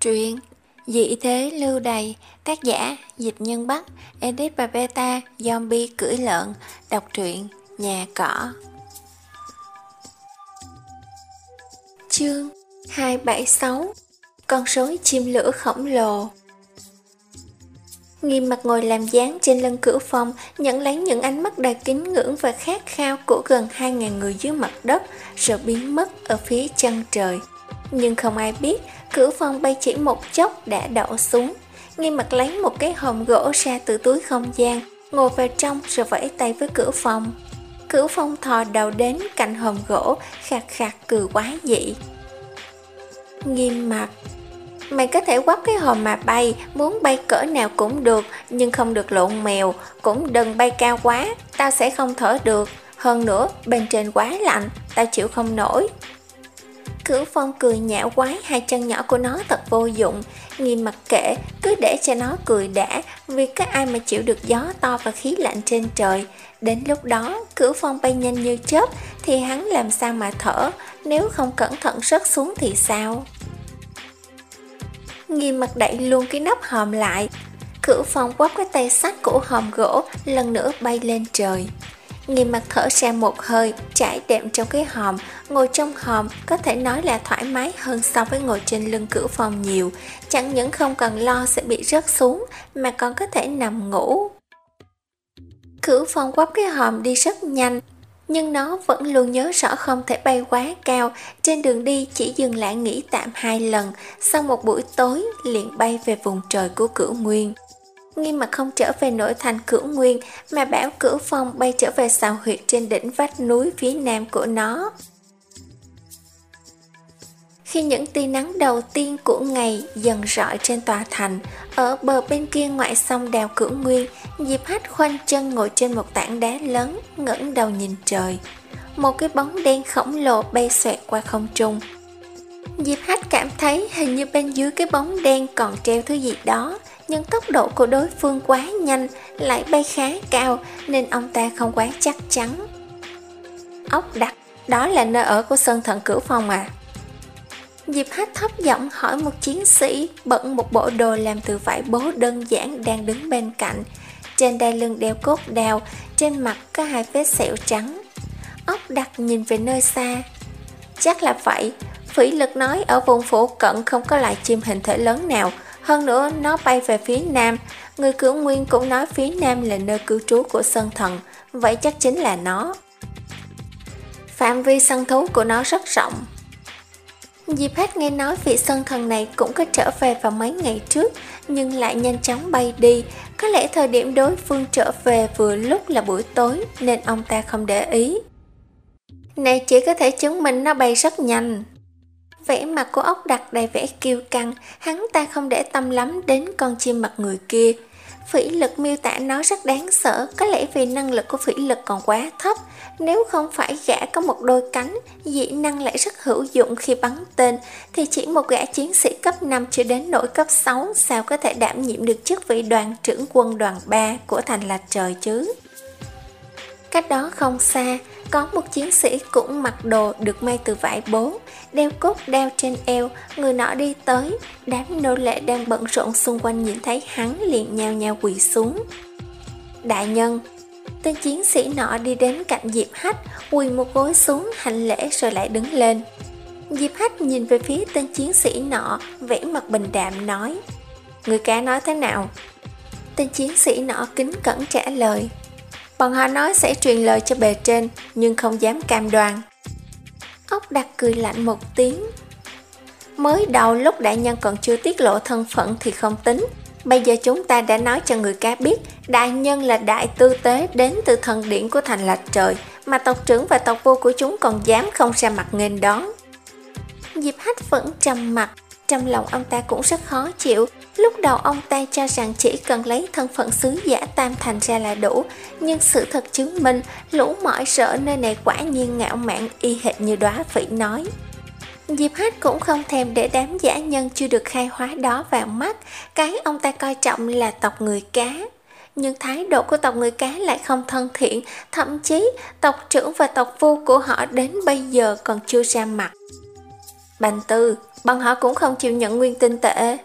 Truyện Dị thế lưu đầy Tác giả Dịch Nhân Bắc, Edit và Beta Zombie cưỡi lợn, Đọc truyện Nhà cỏ. Chương 276 Con sói chim lửa khổng lồ. Nghiêm mặt ngồi làm dáng trên lưng cửa phòng, Nhận lấy những ánh mắt đầy kính ngưỡng và khát khao của gần 2.000 người dưới mặt đất, Rồi biến mất ở phía chân trời. Nhưng không ai biết Cửa phong bay chỉ một chốc đã đổ xuống. Nghi mặt lấy một cái hòm gỗ ra từ túi không gian, Ngồi vào trong rồi vẫy tay với cửa phong. Cửa phong thò đầu đến cạnh hòm gỗ, Khạc khạc cười quá dị. Nghiêm mặt Mày có thể quắp cái hòm mà bay, Muốn bay cỡ nào cũng được, Nhưng không được lộn mèo, Cũng đừng bay cao quá, Tao sẽ không thở được. Hơn nữa, bên trên quá lạnh, Tao chịu không nổi. Cửu phong cười nhạo quái, hai chân nhỏ của nó thật vô dụng. Nghiêm mặc kệ cứ để cho nó cười đã, Vì có ai mà chịu được gió to và khí lạnh trên trời. Đến lúc đó cửu phong bay nhanh như chớp, Thì hắn làm sao mà thở? Nếu không cẩn thận rớt xuống thì sao? Nghiêm mặt đẩy luôn cái nắp hòm lại. Cửu phong quắp cái tay sắt của hòm gỗ, Lần nữa bay lên trời. Nghiêm mặt thở ra một hơi, trải đệm trong cái hòm, ngồi trong hòm có thể nói là thoải mái hơn so với ngồi trên lưng cửa phòng nhiều, chẳng những không cần lo sẽ bị rớt xuống mà còn có thể nằm ngủ. Cửa phòng quắp cái hòm đi rất nhanh, nhưng nó vẫn luôn nhớ rõ không thể bay quá cao, trên đường đi chỉ dừng lại nghỉ tạm hai lần, sau một buổi tối liền bay về vùng trời của cửu nguyên. Nghiêm mặt không trở về nội thành cửu nguyên mà bảo cửu phong bay trở về xào huyệt trên đỉnh vách núi phía nam của nó. Khi những tia nắng đầu tiên của ngày dần rọi trên tòa thành, ở bờ bên kia ngoại sông đèo cửu nguyên, Diệp Hách khoanh chân ngồi trên một tảng đá lớn, ngẩng đầu nhìn trời. Một cái bóng đen khổng lồ bay xoẹt qua không trung. Diệp Hách cảm thấy hình như bên dưới cái bóng đen còn treo thứ gì đó, nhưng tốc độ của đối phương quá nhanh, lại bay khá cao nên ông ta không quá chắc chắn. Ốc đặc, đó là nơi ở của Sơn Thần Cửu Phong à? Diệp Hát thấp giọng hỏi một chiến sĩ bận một bộ đồ làm từ vải bố đơn giản đang đứng bên cạnh. Trên đai lưng đeo cốt đào, trên mặt có hai vết sẹo trắng. Ốc đặc nhìn về nơi xa. Chắc là vậy, Phỉ lực nói ở vùng phủ cận không có loại chim hình thể lớn nào, hơn nữa nó bay về phía nam, người cửu nguyên cũng nói phía nam là nơi cư trú của sơn thần, vậy chắc chính là nó. Phạm vi săn thú của nó rất rộng. Diệp hết nghe nói vị sơn thần này cũng có trở về vào mấy ngày trước, nhưng lại nhanh chóng bay đi. Có lẽ thời điểm đối phương trở về vừa lúc là buổi tối, nên ông ta không để ý. Này chỉ có thể chứng minh nó bay rất nhanh. Vẻ mặt của ốc đặc đầy vẻ kiêu căng, hắn ta không để tâm lắm đến con chim mặt người kia. Phỉ lực miêu tả nó rất đáng sợ, có lẽ vì năng lực của phỉ lực còn quá thấp. Nếu không phải gã có một đôi cánh, dị năng lại rất hữu dụng khi bắn tên, thì chỉ một gã chiến sĩ cấp 5 chưa đến nỗi cấp 6 sao có thể đảm nhiệm được chức vị đoàn trưởng quân đoàn 3 của thành lạc trời chứ. Cách đó không xa, có một chiến sĩ cũng mặc đồ được may từ vải bố, đeo cốt đeo trên eo, người nọ đi tới, đám nô lệ đang bận rộn xung quanh nhìn thấy hắn liền nhào nhào quỳ xuống. Đại nhân, tên chiến sĩ nọ đi đến cạnh Diệp Hách, quỳ một gối xuống hành lễ rồi lại đứng lên. Diệp Hách nhìn về phía tên chiến sĩ nọ, vẻ mặt bình đạm nói, Người cá nói thế nào? Tên chiến sĩ nọ kính cẩn trả lời, Bọn họ nói sẽ truyền lời cho bề trên, nhưng không dám cam đoan. Ốc đặc cười lạnh một tiếng. Mới đầu lúc đại nhân còn chưa tiết lộ thân phận thì không tính. Bây giờ chúng ta đã nói cho người cá biết đại nhân là đại tư tế đến từ thần điển của thành lạch trời mà tộc trưởng và tộc vua của chúng còn dám không ra mặt nghênh đón. Diệp Hách vẫn trầm mặt, trong lòng ông ta cũng rất khó chịu. Lúc đầu ông ta cho rằng chỉ cần lấy thân phận sứ giả tam thành ra là đủ Nhưng sự thật chứng minh lũ mỏi sợ nơi này quả nhiên ngạo mạn y hệt như đóa phỉ nói. Diệp Hách cũng không thèm để đám giả nhân chưa được khai hóa đó vào mắt. Cái ông ta coi trọng là tộc người cá. Nhưng thái độ của tộc người cá lại không thân thiện, thậm chí tộc trưởng và tộc vua của họ đến bây giờ còn chưa ra mặt. Bành Tư, bọn họ cũng không chịu nhận nguyên tinh tệ.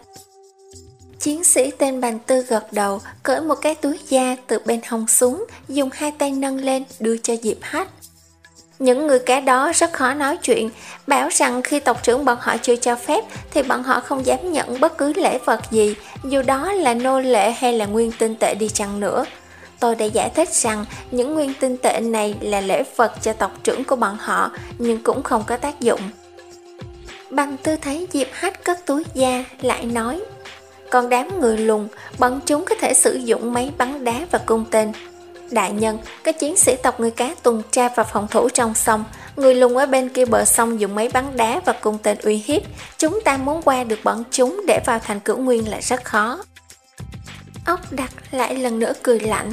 Chiến sĩ tên Bàn Tư gật đầu, cởi một cái túi da từ bên hông xuống, dùng hai tay nâng lên đưa cho Diệp Hách. Những người cá đó rất khó nói chuyện, bảo rằng khi tộc trưởng bọn họ chưa cho phép thì bọn họ không dám nhận bất cứ lễ vật gì, dù đó là nô lệ hay là nguyên tinh tệ đi chăng nữa. Tôi đã giải thích rằng những nguyên tinh tệ này là lễ vật cho tộc trưởng của bọn họ, nhưng cũng không có tác dụng. Bằng tư thấy Diệp Hách cất túi da, lại nói Còn đám người lùn, bọn chúng có thể sử dụng máy bắn đá và cung tên. Đại nhân, các chiến sĩ tộc người cá tuần tra và phòng thủ trong sông, người lùn ở bên kia bờ sông dùng máy bắn đá và cung tên uy hiếp. Chúng ta muốn qua được bọn chúng để vào thành cửu nguyên là rất khó. Ốc đặt lại lần nữa cười lạnh.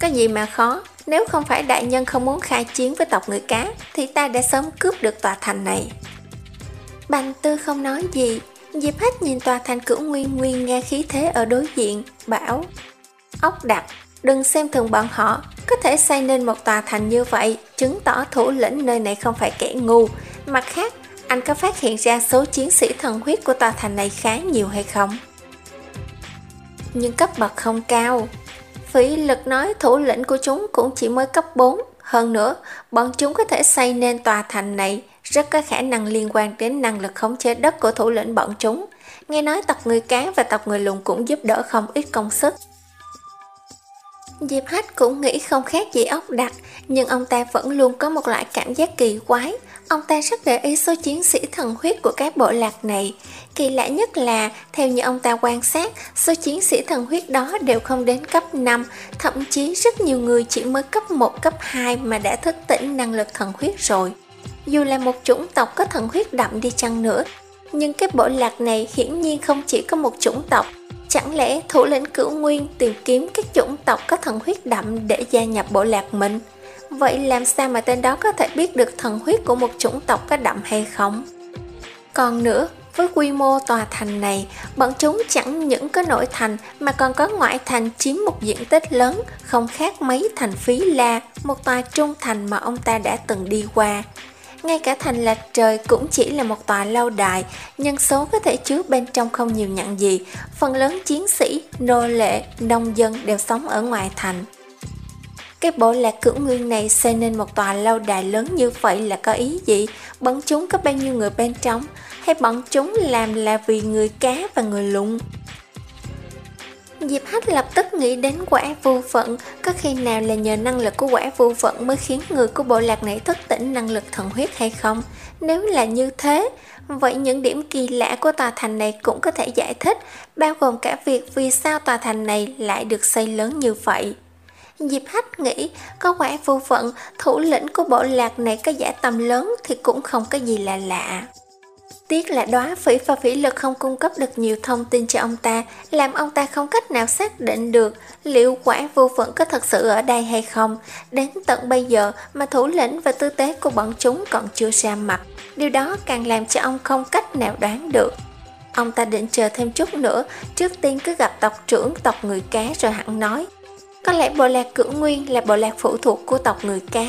Có gì mà khó, nếu không phải đại nhân không muốn khai chiến với tộc người cá, thì ta đã sớm cướp được tòa thành này. Bành tư không nói gì, Diệp Hách nhìn tòa thành cửu nguyên nguyên nghe khí thế ở đối diện, bảo Ốc đặc, đừng xem thường bọn họ, có thể xây nên một tòa thành như vậy, chứng tỏ thủ lĩnh nơi này không phải kẻ ngu. Mặt khác, anh có phát hiện ra số chiến sĩ thần huyết của tòa thành này khá nhiều hay không? Nhưng cấp bậc không cao, Phỉ lực nói thủ lĩnh của chúng cũng chỉ mới cấp 4. Hơn nữa, bọn chúng có thể xây nên tòa thành này, rất có khả năng liên quan đến năng lực khống chế đất của thủ lĩnh bọn chúng. Nghe nói tộc người cá và tộc người lùn cũng giúp đỡ không ít công sức. Diệp Hách cũng nghĩ không khác gì ốc đặc, nhưng ông ta vẫn luôn có một loại cảm giác kỳ quái. Ông ta rất để ý số chiến sĩ thần huyết của các bộ lạc này. Kỳ lạ nhất là, theo như ông ta quan sát, số chiến sĩ thần huyết đó đều không đến cấp 5, thậm chí rất nhiều người chỉ mới cấp 1, cấp 2 mà đã thức tỉnh năng lực thần huyết rồi. Dù là một chủng tộc có thần huyết đậm đi chăng nữa, nhưng cái bộ lạc này hiển nhiên không chỉ có một chủng tộc, Chẳng lẽ thủ lĩnh cửu nguyên tìm kiếm các chủng tộc có thần huyết đậm để gia nhập bộ lạc mình? Vậy làm sao mà tên đó có thể biết được thần huyết của một chủng tộc có đậm hay không? Còn nữa, với quy mô tòa thành này, bọn chúng chẳng những có nội thành mà còn có ngoại thành chiếm một diện tích lớn, không khác mấy thành phí la, một tòa trung thành mà ông ta đã từng đi qua. Ngay cả thành lạch trời cũng chỉ là một tòa lâu đài, nhân số có thể chứa bên trong không nhiều nhận gì, phần lớn chiến sĩ, nô lệ, nông dân đều sống ở ngoài thành. Cái bộ lạc cửu nguyên này xây nên một tòa lâu đài lớn như vậy là có ý gì? Bọn chúng có bao nhiêu người bên trong? Hay bọn chúng làm là vì người cá và người lụng? Diệp Hách lập tức nghĩ đến quả vô phận, có khi nào là nhờ năng lực của quả vô phận mới khiến người của bộ lạc này thức tỉnh năng lực thần huyết hay không? Nếu là như thế, vậy những điểm kỳ lạ của tòa thành này cũng có thể giải thích, bao gồm cả việc vì sao tòa thành này lại được xây lớn như vậy. Diệp Hách nghĩ có quả vô phận, thủ lĩnh của bộ lạc này có giả tầm lớn thì cũng không có gì là lạ. Tiếc là đóa phỉ và phỉ lực không cung cấp được nhiều thông tin cho ông ta, làm ông ta không cách nào xác định được liệu quả vô phận có thật sự ở đây hay không. Đến tận bây giờ mà thủ lĩnh và tư tế của bọn chúng còn chưa ra mặt. Điều đó càng làm cho ông không cách nào đoán được. Ông ta định chờ thêm chút nữa, trước tiên cứ gặp tộc trưởng tộc người cá rồi hẳn nói. Có lẽ bộ lạc cửu nguyên là bộ lạc phụ thuộc của tộc người cá.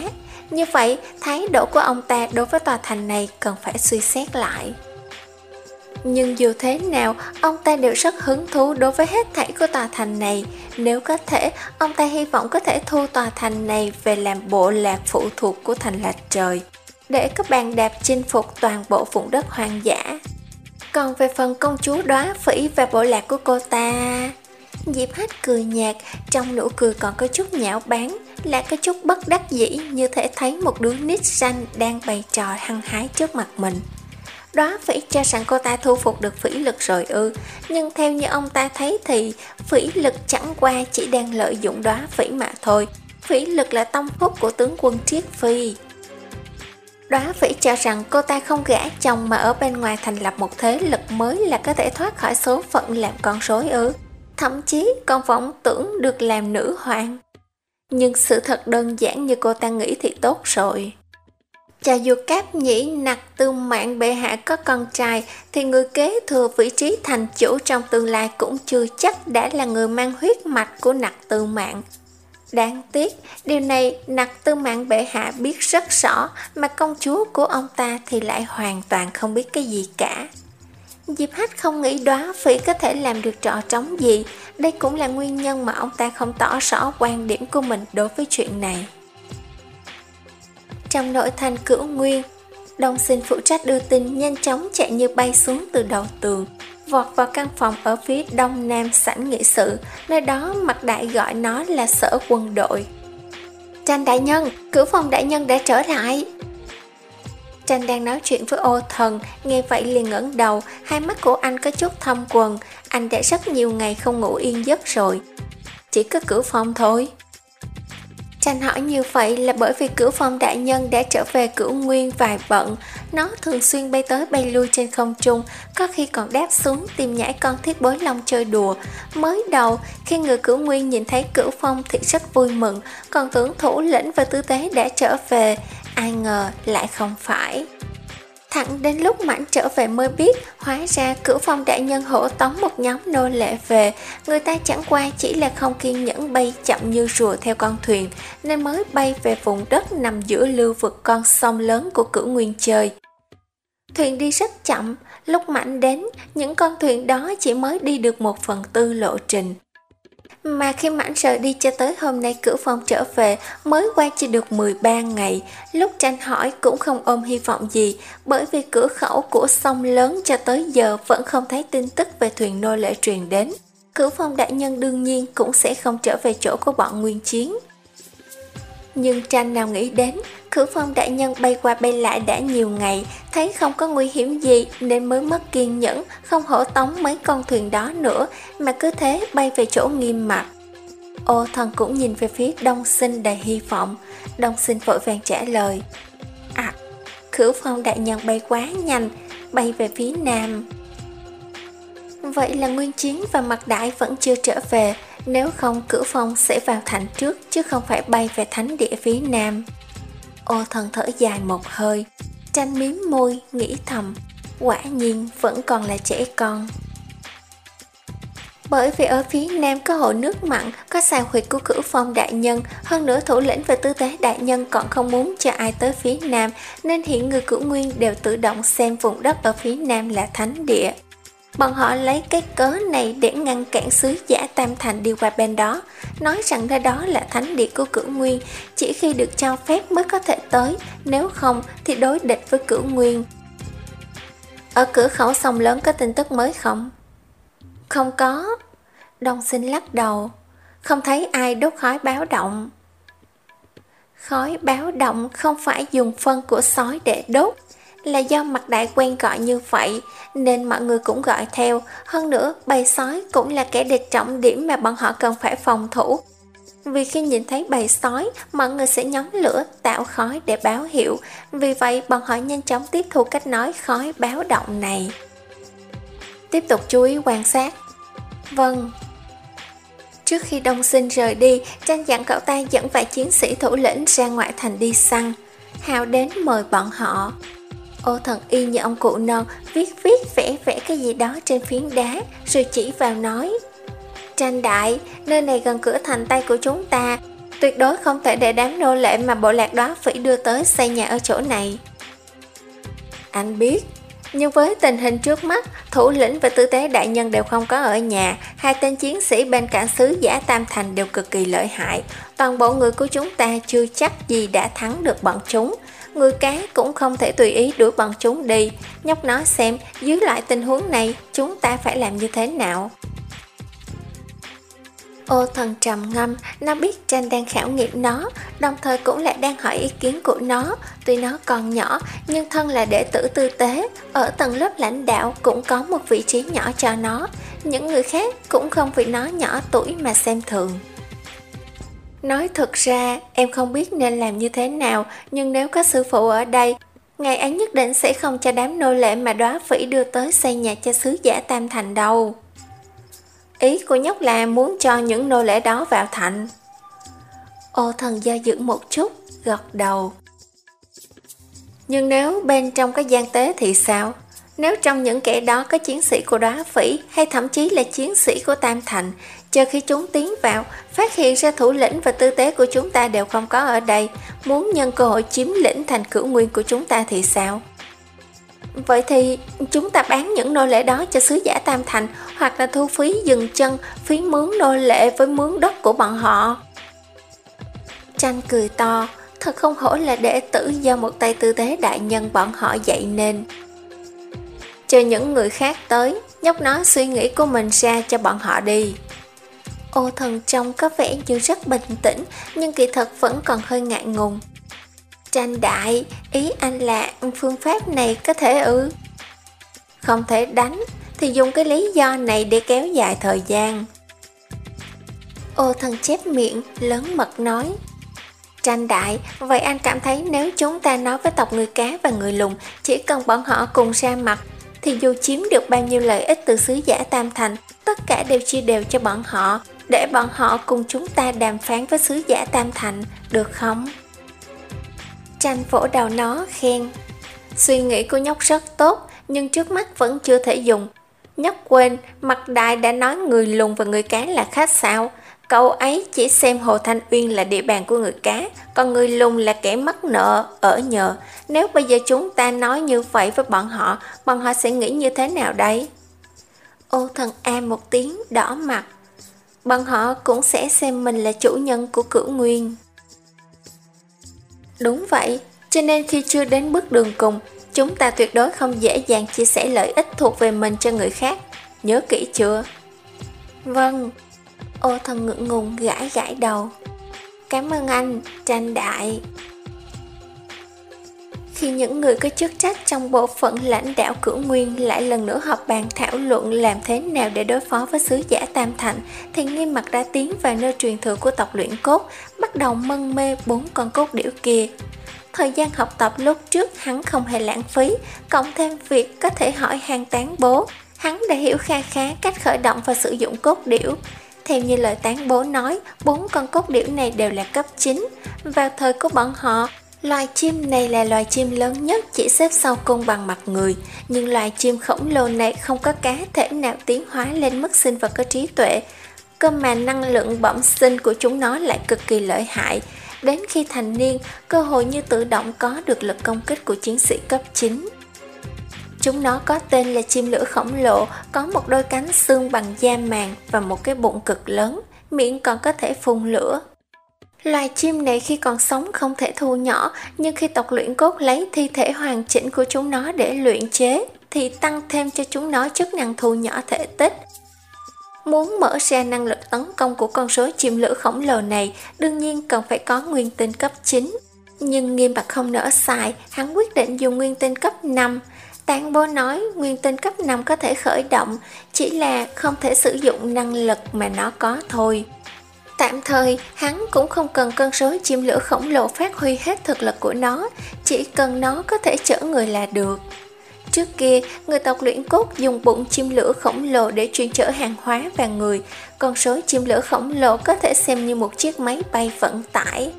Như vậy, thái độ của ông ta đối với tòa thành này cần phải suy xét lại. Nhưng dù thế nào, ông ta đều rất hứng thú đối với hết thảy của tòa thành này. Nếu có thể, ông ta hy vọng có thể thu tòa thành này về làm bộ lạc phụ thuộc của thành lạch trời, để các bàn đạp chinh phục toàn bộ vùng đất hoang dã. Còn về phần công chúa đóa phỉ và bộ lạc của cô ta... Diệp Hách cười nhạt, trong nụ cười còn có chút nhạo báng, là có chút bất đắc dĩ như thể thấy một đứa nít xanh đang bày trò hăng hái trước mặt mình. Đó phỉ cho rằng cô ta thu phục được phỉ lực rồi ư Nhưng theo như ông ta thấy thì phỉ lực chẳng qua chỉ đang lợi dụng đó phỉ mà thôi Phỉ lực là tông phúc của tướng quân Triết Phi Đóa phỉ cho rằng cô ta không gã chồng mà ở bên ngoài thành lập một thế lực mới là có thể thoát khỏi số phận làm con rối ư. Thậm chí còn vọng tưởng được làm nữ hoàng. Nhưng sự thật đơn giản như cô ta nghĩ thì tốt rồi. Chà dù cáp nhĩ nặc tư mạng bệ hạ có con trai thì người kế thừa vị trí thành chủ trong tương lai cũng chưa chắc đã là người mang huyết mạch của nặc tư mạng. Đáng tiếc, điều này nặc tư mạng bệ hạ biết rất rõ mà công chúa của ông ta thì lại hoàn toàn không biết cái gì cả. Diệp Hách không nghĩ đoá phỉ có thể làm được trò trống gì, đây cũng là nguyên nhân mà ông ta không tỏ rõ quan điểm của mình đối với chuyện này. Trong nội thành cửu nguyên, Đông sinh phụ trách đưa tin nhanh chóng chạy như bay xuống từ đầu tường, vọt vào căn phòng ở phía đông nam sảnh nghị sự, nơi đó mặt đại gọi nó là sở quân đội. Tranh đại nhân, cửu phòng đại nhân đã trở lại. Tranh đang nói chuyện với ô thần, nghe vậy liền ngẩng đầu, hai mắt của anh có chút thâm quần, anh đã rất nhiều ngày không ngủ yên giấc rồi. Chỉ có cửu phòng thôi. Tranh hỏi như vậy là bởi vì cửu phong đại nhân đã trở về cửu nguyên vài bận, nó thường xuyên bay tới bay lui trên không trung, có khi còn đáp xuống tìm nhảy con thiết bối long chơi đùa. Mới đầu, khi người cửu nguyên nhìn thấy cửu phong thì rất vui mừng, còn tưởng thủ lĩnh và tư tế đã trở về, ai ngờ lại không phải. Thẳng đến lúc Mãnh trở về mới biết, hóa ra cửu phong đại nhân hổ tống một nhóm nô lệ về, người ta chẳng qua chỉ là không kiên nhẫn bay chậm như rùa theo con thuyền, nên mới bay về vùng đất nằm giữa lưu vực con sông lớn của cửu nguyên chơi. Thuyền đi rất chậm, lúc Mãnh đến, những con thuyền đó chỉ mới đi được một phần tư lộ trình. Mà khi mãn sợ đi cho tới hôm nay cửa phòng trở về mới qua chỉ được 13 ngày, lúc tranh hỏi cũng không ôm hy vọng gì bởi vì cửa khẩu của sông lớn cho tới giờ vẫn không thấy tin tức về thuyền nô lệ truyền đến. Cửu phong đại nhân đương nhiên cũng sẽ không trở về chỗ của bọn nguyên chiến. Nhưng tranh nào nghĩ đến, khử phong đại nhân bay qua bay lại đã nhiều ngày, thấy không có nguy hiểm gì nên mới mất kiên nhẫn, không hổ tống mấy con thuyền đó nữa, mà cứ thế bay về chỗ nghiêm mặt. Ô thần cũng nhìn về phía đông sinh đầy hy vọng, đông sinh vội vàng trả lời. À, khử phong đại nhân bay quá nhanh, bay về phía nam. Vậy là Nguyên Chiến và Mặt Đại vẫn chưa trở về, nếu không cửu phong sẽ vào thành trước chứ không phải bay về thánh địa phía nam. Ô thần thở dài một hơi, tranh miếm môi, nghĩ thầm, quả nhiên vẫn còn là trẻ con. Bởi vì ở phía nam có hồ nước mặn, có xào huyệt của cửu phong đại nhân, hơn nữa thủ lĩnh và tư tế đại nhân còn không muốn cho ai tới phía nam, nên hiện người cửu nguyên đều tự động xem vùng đất ở phía nam là thánh địa. Bọn họ lấy cái cớ này để ngăn cản sứ giả Tam Thành đi qua bên đó, nói rằng nơi đó là thánh địa của cửu nguyên, chỉ khi được cho phép mới có thể tới, nếu không thì đối địch với cửu nguyên. Ở cửa khẩu sông lớn có tin tức mới không? Không có. Đông sinh lắc đầu, không thấy ai đốt khói báo động. Khói báo động không phải dùng phân của sói để đốt, là do mặt đại quen gọi như vậy nên mọi người cũng gọi theo. Hơn nữa, bầy sói cũng là kẻ địch trọng điểm mà bọn họ cần phải phòng thủ. Vì khi nhìn thấy bầy sói, mọi người sẽ nhóm lửa tạo khói để báo hiệu. Vì vậy, bọn họ nhanh chóng tiếp thu cách nói khói báo động này. Tiếp tục chú ý quan sát. Vâng. Trước khi đông sinh rời đi, Tranh dặn cậu ta dẫn vài chiến sĩ thủ lĩnh ra ngoại thành đi săn. Hào đến mời bọn họ. Ô thần y như ông cụ non viết viết vẽ vẽ cái gì đó trên phiến đá rồi chỉ vào nói. Tranh đại, nơi này gần cửa thành tay của chúng ta. Tuyệt đối không thể để đám nô lệ mà bộ lạc đó phải đưa tới xây nhà ở chỗ này. Anh biết nhưng với tình hình trước mắt, thủ lĩnh và tư tế đại nhân đều không có ở nhà, hai tên chiến sĩ bên cạnh sứ giả Tam Thành đều cực kỳ lợi hại. Toàn bộ người của chúng ta chưa chắc gì đã thắng được bọn chúng, người cá cũng không thể tùy ý đuổi bọn chúng đi. Nhóc nói xem, dưới lại tình huống này, chúng ta phải làm như thế nào? Ô thần trầm ngâm, nó biết tranh đang khảo nghiệm nó, đồng thời cũng lại đang hỏi ý kiến của nó. Tuy nó còn nhỏ, nhưng thân là đệ tử tư tế, ở tầng lớp lãnh đạo cũng có một vị trí nhỏ cho nó. Những người khác cũng không vì nó nhỏ tuổi mà xem thường. Nói thật ra, em không biết nên làm như thế nào, nhưng nếu có sư phụ ở đây, ngày ấy nhất định sẽ không cho đám nô lệ mà đóa phỉ đưa tới xây nhà cho sứ giả Tam Thành đâu. Ý của nhóc là muốn cho những nô lệ đó vào thành. Ô thần do dự một chút, gật đầu. Nhưng nếu bên trong có gian tế thì sao? Nếu trong những kẻ đó có chiến sĩ của đóa phỉ hay thậm chí là chiến sĩ của Tam Thành, chờ khi chúng tiến vào, phát hiện ra thủ lĩnh và tư tế của chúng ta đều không có ở đây, muốn nhân cơ hội chiếm lĩnh thành cửu nguyên của chúng ta thì sao? Vậy thì chúng ta bán những nô lệ đó cho sứ giả Tam Thành hoặc là thu phí dừng chân, phí mướn nô lệ với mướn đất của bọn họ. Tranh cười to, thật không hổ là đệ tử do một tay tư tế đại nhân bọn họ dạy nên. Chờ những người khác tới, nhóc nó suy nghĩ của mình ra cho bọn họ đi. Ô thần trông có vẻ như rất bình tĩnh, nhưng kỳ thật vẫn còn hơi ngại ngùng. Tranh đại, ý anh là phương pháp này có thể ư? Không thể đánh, thì dùng cái lý do này để kéo dài thời gian. Ô thần chép miệng, lớn mật nói. Tranh đại, vậy anh cảm thấy nếu chúng ta nói với tộc người cá và người lùng, chỉ cần bọn họ cùng ra mặt, thì dù chiếm được bao nhiêu lợi ích từ sứ giả Tam Thành, tất cả đều chia đều cho bọn họ, để bọn họ cùng chúng ta đàm phán với sứ giả Tam Thành, được không? Tranh vỗ đầu nó khen. Suy nghĩ của nhóc rất tốt Nhưng trước mắt vẫn chưa thể dùng. Nhóc quên Mặt đại đã nói người lùn và người cá là khác sao? Cậu ấy chỉ xem Hồ Thanh Uyên là địa bàn của người cá Còn người lùn là kẻ mắc nợ Ở nhờ. Nếu bây giờ chúng ta nói như vậy với bọn họ Bọn họ sẽ nghĩ như thế nào đây? Ô thần A một tiếng đỏ mặt. Bọn họ cũng sẽ xem mình là chủ nhân của cửu nguyên Đúng vậy, cho nên khi chưa đến bước đường cùng, chúng ta tuyệt đối không dễ dàng chia sẻ lợi ích thuộc về mình cho người khác. Nhớ kỹ chưa? Vâng. Ô thần ngượng ngùng gãi gãi đầu. Cảm ơn anh, tranh đại thì những người có chức trách trong bộ phận lãnh đạo cửu nguyên lại lần nữa họp bàn thảo luận làm thế nào để đối phó với sứ giả Tam Thạnh, thì nghiêm mặt đã tiến vào nơi truyền thừa của tộc luyện cốt, bắt đầu mân mê bốn con cốt điểu kia. Thời gian học tập lúc trước hắn không hề lãng phí, cộng thêm việc có thể hỏi hàng tán bố. Hắn đã hiểu kha khá cách khởi động và sử dụng cốt điểu. Theo như lời tán bố nói, bốn con cốt điểu này đều là cấp 9. Vào thời của bọn họ, Loài chim này là loài chim lớn nhất chỉ xếp sau cung bằng mặt người, nhưng loài chim khổng lồ này không có cá thể nào tiến hóa lên mức sinh vật có trí tuệ. Cơ mà năng lượng bẩm sinh của chúng nó lại cực kỳ lợi hại. Đến khi thành niên, cơ hội như tự động có được lực công kích của chiến sĩ cấp 9. Chúng nó có tên là chim lửa khổng lồ, có một đôi cánh xương bằng da màng và một cái bụng cực lớn, miệng còn có thể phun lửa. Loài chim này khi còn sống không thể thu nhỏ, nhưng khi tộc luyện cốt lấy thi thể hoàn chỉnh của chúng nó để luyện chế, thì tăng thêm cho chúng nó chức năng thu nhỏ thể tích. Muốn mở ra năng lực tấn công của con số chim lửa khổng lồ này, đương nhiên cần phải có nguyên tinh cấp 9. Nhưng nghiêm mặt không nỡ xài, hắn quyết định dùng nguyên tinh cấp 5. Tán bố nói nguyên tinh cấp 5 có thể khởi động, chỉ là không thể sử dụng năng lực mà nó có thôi. Tạm thời, hắn cũng không cần cân số chim lửa khổng lồ phát huy hết thực lực của nó, chỉ cần nó có thể chở người là được. Trước kia, người tộc luyện cốt dùng bụng chim lửa khổng lồ để chuyên chở hàng hóa và người, con số chim lửa khổng lồ có thể xem như một chiếc máy bay vận tải.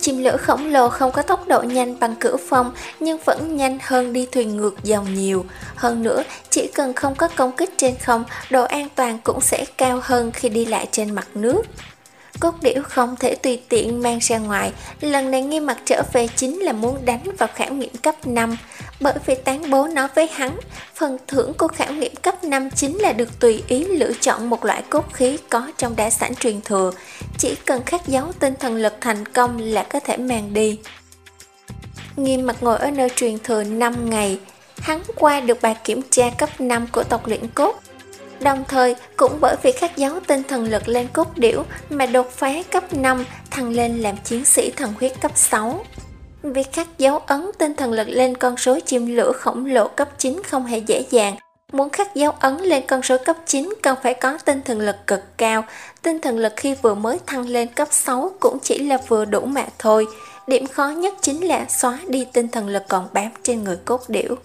Chim lửa khổng lồ không có tốc độ nhanh bằng cửa phong nhưng vẫn nhanh hơn đi thuyền ngược dòng nhiều. Hơn nữa, chỉ cần không có công kích trên không, độ an toàn cũng sẽ cao hơn khi đi lại trên mặt nước. Cốt điểu không thể tùy tiện mang ra ngoài, lần này nghi mặt trở về chính là muốn đánh vào khảo nghiệm cấp 5, bởi vì tán bố nói với hắn, phần thưởng của khảo nghiệm cấp 5 chính là được tùy ý lựa chọn một loại cốt khí có trong đá sản truyền thừa, chỉ cần khắc dấu tinh thần lực thành công là có thể mang đi. Nghiêm mặt ngồi ở nơi truyền thừa 5 ngày, hắn qua được bài kiểm tra cấp 5 của tộc luyện cốt, Đồng thời, cũng bởi vì khắc dấu tinh thần lực lên cốt điểu mà đột phá cấp 5 thăng lên làm chiến sĩ thần huyết cấp 6. Việc khắc dấu ấn tinh thần lực lên con số chim lửa khổng lồ cấp 9 không hề dễ dàng. Muốn khắc dấu ấn lên con số cấp 9 cần phải có tinh thần lực cực cao. Tinh thần lực khi vừa mới thăng lên cấp 6 cũng chỉ là vừa đủ mà thôi. Điểm khó nhất chính là xóa đi tinh thần lực còn bám trên người cốt điểu.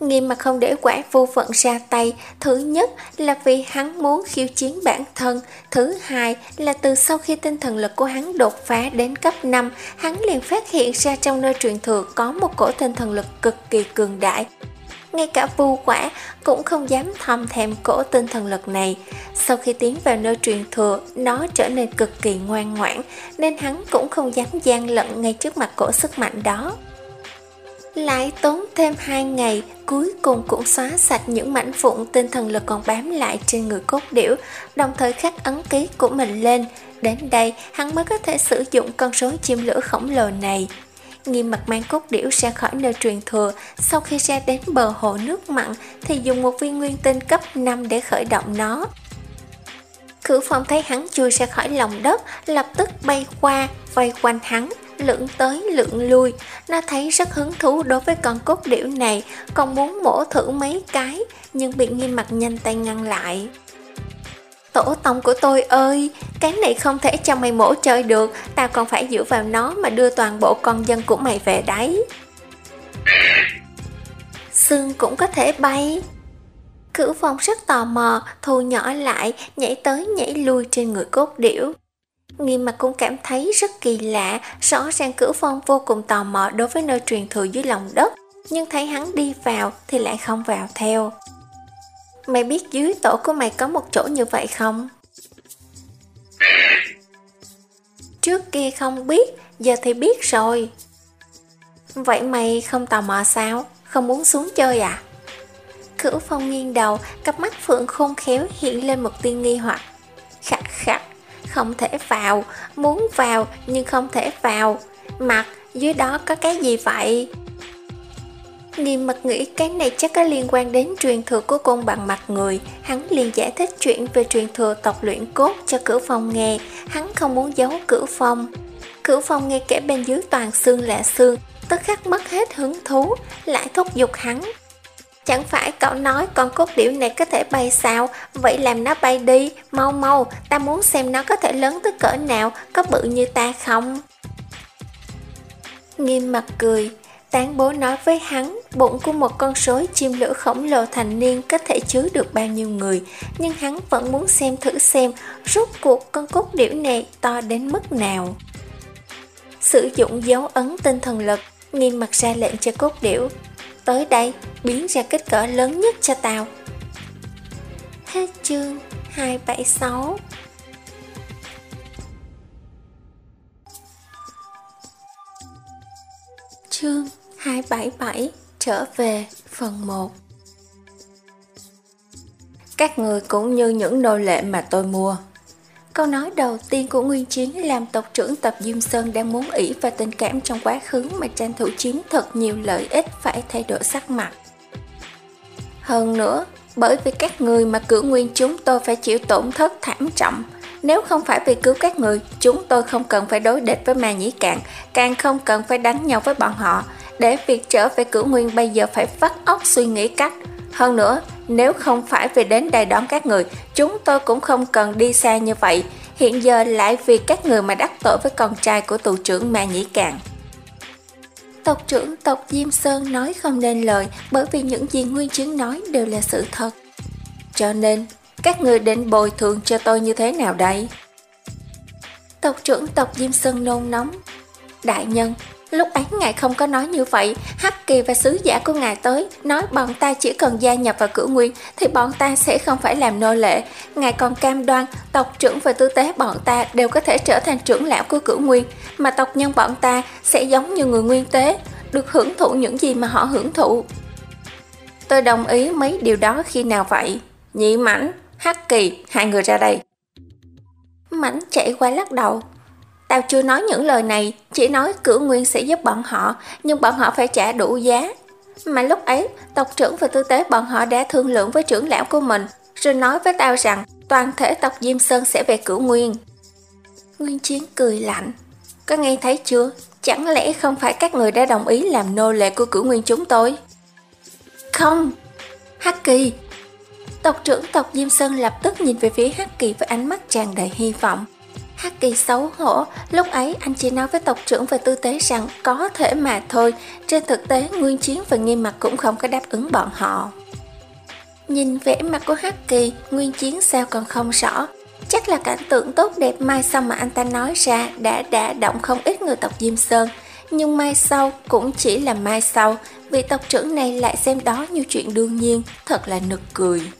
Nghiêm mà không để quả vô phận ra tay, thứ nhất là vì hắn muốn khiêu chiến bản thân, thứ hai là từ sau khi tinh thần lực của hắn đột phá đến cấp 5, hắn liền phát hiện ra trong nơi truyền thừa có một cổ tinh thần lực cực kỳ cường đại. ngay cả vu quả cũng không dám thầm thèm cổ tinh thần lực này. Sau khi tiến vào nơi truyền thừa, nó trở nên cực kỳ ngoan ngoãn, nên hắn cũng không dám gian lận ngay trước mặt cổ sức mạnh đó. Lại tốn thêm hai ngày, cuối cùng cũng xóa sạch những mảnh vụn tinh thần lực còn bám lại trên người cốt điểu, đồng thời khắc ấn ký của mình lên. Đến đây, hắn mới có thể sử dụng con số chim lửa khổng lồ này. Nghiêm mặt mang cốt điểu ra khỏi nơi truyền thừa, sau khi ra đến bờ hồ nước mặn thì dùng một viên nguyên tinh cấp 5 để khởi động nó. Khử phong thấy hắn chui ra khỏi lòng đất, lập tức bay qua, vây quanh hắn, lượn tới lượn lui. Nó thấy rất hứng thú đối với con cốt điểu này, còn muốn mổ thử mấy cái, nhưng bị nghiêm mặt nhanh tay ngăn lại. Tổ tông của tôi ơi, cái này không thể cho mày mổ chơi được, tao còn phải dựa vào nó mà đưa toàn bộ con dân của mày về đấy. Xương cũng có thể bay. Cửu phong rất tò mò, thu nhỏ lại, nhảy tới nhảy lui trên người cốt điểu. Nghiêm mặt cũng cảm thấy rất kỳ lạ, rõ ràng cửu phong vô cùng tò mò đối với nơi truyền thừa dưới lòng đất, nhưng thấy hắn đi vào thì lại không vào theo. Mày biết dưới tổ của mày có một chỗ như vậy không? Trước kia không biết, giờ thì biết rồi. Vậy mày không tò mò sao? Không muốn xuống chơi à? Cửu phong nghiêng đầu, cặp mắt phượng khôn khéo hiện lên một tia nghi hoặc. Khắc khắc không thể vào, muốn vào nhưng không thể vào. Mặt, dưới đó có cái gì vậy? Niềm mật nghĩ cái này chắc có liên quan đến truyền thừa của côn bằng mặt người Hắn liền giải thích chuyện về truyền thừa tộc luyện cốt cho cửu phong nghe Hắn không muốn giấu cửu phong Cửu phong nghe kể bên dưới toàn xương lạ xương Tức khắc mất hết hứng thú Lại thúc giục hắn Chẳng phải cậu nói con cốt điểu này có thể bay sao Vậy làm nó bay đi Mau mau Ta muốn xem nó có thể lớn tới cỡ nào Có bự như ta không Nghiêm mặt cười Tán bố nói với hắn, bụng của một con sói chim lửa khổng lồ thành niên có thể chứa được bao nhiêu người, nhưng hắn vẫn muốn xem thử xem rốt cuộc con cốt điểu này to đến mức nào. Sử dụng dấu ấn tinh thần lực, nghiêm mặt ra lệnh cho cốt điểu. Tới đây, biến ra kích cỡ lớn nhất cho tao. Hết chương 276 Chương 277 Trở về phần 1 Các người cũng như những nô lệ mà tôi mua. Câu nói đầu tiên của Nguyên Chiến làm tộc trưởng tập Diêm Sơn đang muốn ỷ và tình cảm trong quá khứ mà tranh thủ chiếm thật nhiều lợi ích phải thay đổi sắc mặt. Hơn nữa, bởi vì các người mà cử nguyên chúng tôi phải chịu tổn thất thảm trọng, nếu không phải vì cứu các người, chúng tôi không cần phải đối địch với mà nhĩ cạn, càng không cần phải đánh nhau với bọn họ, để việc trở về cử nguyên bây giờ phải vắt óc suy nghĩ cách. Hơn nữa, nếu không phải vì đến đây đón các người, chúng tôi cũng không cần đi xa như vậy. Hiện giờ lại vì các người mà đắc tội với con trai của tù trưởng Ma Nhĩ Cạn. Tộc trưởng tộc Diêm Sơn nói không nên lời bởi vì những gì Nguyên Chiến nói đều là sự thật. Cho nên, các người định bồi thường cho tôi như thế nào đây? Tộc trưởng tộc Diêm Sơn nôn nóng. Đại nhân, lúc ấy ngài không có nói như vậy, Hắc Kỳ và sứ giả của ngài tới, nói bọn ta chỉ cần gia nhập vào cửu nguyên thì bọn ta sẽ không phải làm nô lệ. Ngài còn cam đoan, tộc trưởng và tư tế bọn ta đều có thể trở thành trưởng lão của cửu nguyên, mà tộc nhân bọn ta sẽ giống như người nguyên tế, được hưởng thụ những gì mà họ hưởng thụ. Tôi đồng ý mấy điều đó khi nào vậy? Nhị mảnh, Hắc Kỳ, hai người ra đây. Mảnh chạy qua lắc đầu. Tao chưa nói những lời này, chỉ nói cửu nguyên sẽ giúp bọn họ, nhưng bọn họ phải trả đủ giá. Mà lúc ấy, tộc trưởng và tư tế bọn họ đã thương lượng với trưởng lão của mình, rồi nói với tao rằng toàn thể tộc Diêm Sơn sẽ về cửu nguyên. Nguyên Chiến cười lạnh. Có nghe thấy chưa? Chẳng lẽ không phải các người đã đồng ý làm nô lệ của cửu nguyên chúng tôi? Không! Hắc Kỳ, Tộc trưởng tộc Diêm Sơn lập tức nhìn về phía Hắc Kỳ với ánh mắt tràn đầy hy vọng. Hắc Kỳ xấu hổ, lúc ấy anh chỉ nói với tộc trưởng về tư tế rằng có thể mà thôi, trên thực tế Nguyên Chiến và Nghiêm Mặt cũng không có đáp ứng bọn họ. Nhìn vẻ mặt của Hắc Kỳ, Nguyên Chiến sao còn không rõ, chắc là cảnh tượng tốt đẹp mai sau mà anh ta nói ra đã đã động không ít người tộc Diêm Sơn, nhưng mai sau cũng chỉ là mai sau, vị tộc trưởng này lại xem đó như chuyện đương nhiên, thật là nực cười.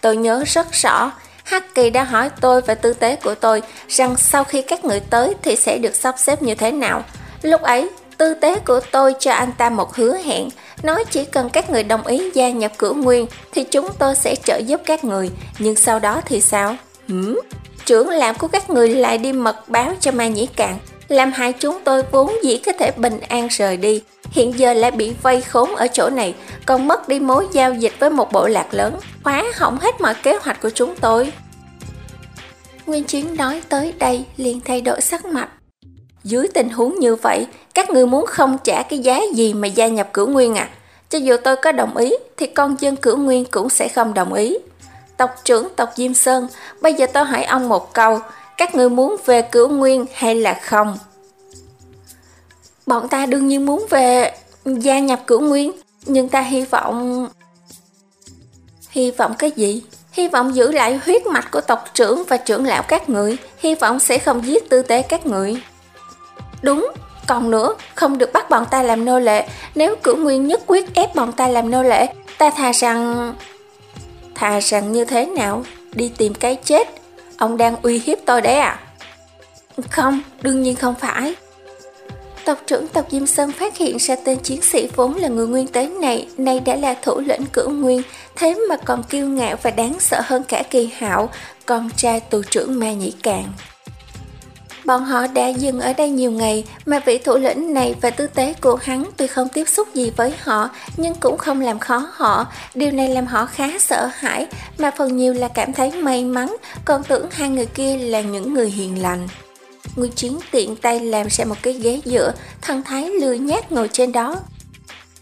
Tôi nhớ rất rõ, Hắc Kỳ đã hỏi tôi và tư tế của tôi rằng sau khi các người tới thì sẽ được sắp xếp như thế nào. Lúc ấy, tư tế của tôi cho anh ta một hứa hẹn, nói chỉ cần các người đồng ý gia nhập cửu nguyên thì chúng tôi sẽ trợ giúp các người, nhưng sau đó thì sao? Hửm? Trưởng làm của các người lại đi mật báo cho ma nhĩ cạn, làm hại chúng tôi vốn dĩ có thể bình an rời đi, hiện giờ lại bị vây khốn ở chỗ này, còn mất đi mối giao dịch với một bộ lạc lớn, khóa hỏng hết mọi kế hoạch của chúng tôi. Nguyên Chiến nói tới đây liền thay đổi sắc mặt. Dưới tình huống như vậy, các người muốn không trả cái giá gì mà gia nhập cửu nguyên à? Cho dù tôi có đồng ý, thì con dân cửu nguyên cũng sẽ không đồng ý. Tộc trưởng tộc Diêm Sơn, bây giờ tôi hỏi ông một câu, các người muốn về cửu nguyên hay là không? Bọn ta đương nhiên muốn về gia nhập cửu nguyên, nhưng ta hy vọng... Hy vọng cái gì? Hy vọng giữ lại huyết mạch của tộc trưởng và trưởng lão các người, hy vọng sẽ không giết tư tế các người. Đúng, còn nữa, không được bắt bọn ta làm nô lệ, nếu cửu nguyên nhất quyết ép bọn ta làm nô lệ, ta thà rằng... Thà rằng như thế nào? Đi tìm cái chết. Ông đang uy hiếp tôi đấy à? Không, đương nhiên không phải. Tộc trưởng tộc Diêm Sơn phát hiện ra tên chiến sĩ vốn là người nguyên tế này, nay đã là thủ lĩnh cửu nguyên, thế mà còn kiêu ngạo và đáng sợ hơn cả kỳ hạo, con trai tù trưởng ma nhĩ cạn. Bọn họ đã dừng ở đây nhiều ngày, mà vị thủ lĩnh này và tư tế của hắn tuy không tiếp xúc gì với họ, nhưng cũng không làm khó họ. Điều này làm họ khá sợ hãi, mà phần nhiều là cảm thấy may mắn, còn tưởng hai người kia là những người hiền lành. Nguyên Chiến tiện tay làm ra một cái ghế dựa, thần thái lười nhát ngồi trên đó.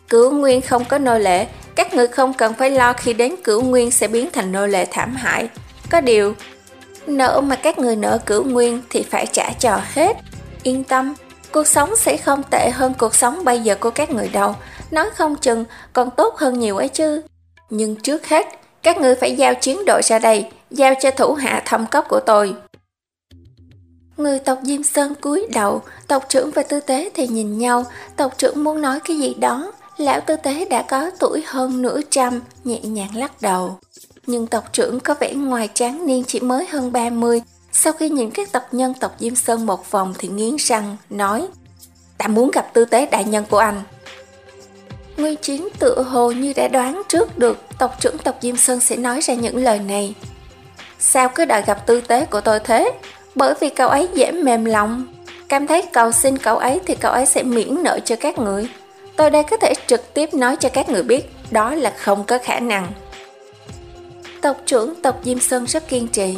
Cửu Nguyên không có nô lệ, các người không cần phải lo khi đến Cửu Nguyên sẽ biến thành nô lệ thảm hại. Có điều, nợ mà các người nợ Cửu Nguyên thì phải trả trò hết. Yên tâm, cuộc sống sẽ không tệ hơn cuộc sống bây giờ của các người đâu, nói không chừng còn tốt hơn nhiều ấy chứ. Nhưng trước hết, các người phải giao chiến đội ra đây, giao cho thủ hạ thâm cấp của tôi. Người tộc Diêm Sơn cúi đầu, tộc trưởng và tư tế thì nhìn nhau, tộc trưởng muốn nói cái gì đó. Lão tư tế đã có tuổi hơn nửa trăm, nhẹ nhàng lắc đầu. Nhưng tộc trưởng có vẻ ngoài tráng niên chỉ mới hơn 30. Sau khi nhìn các tộc nhân tộc Diêm Sơn một vòng thì nghiến răng, nói Ta muốn gặp tư tế đại nhân của anh. Nguyên chiến tự hồ như đã đoán trước được tộc trưởng tộc Diêm Sơn sẽ nói ra những lời này. Sao cứ đợi gặp tư tế của tôi thế? bởi vì cậu ấy dễ mềm lòng. Cảm thấy cầu xin cậu ấy thì cậu ấy sẽ miễn nợ cho các người. Tôi đây có thể trực tiếp nói cho các người biết, đó là không có khả năng. Tộc trưởng tộc Diêm Sơn rất kiên trì.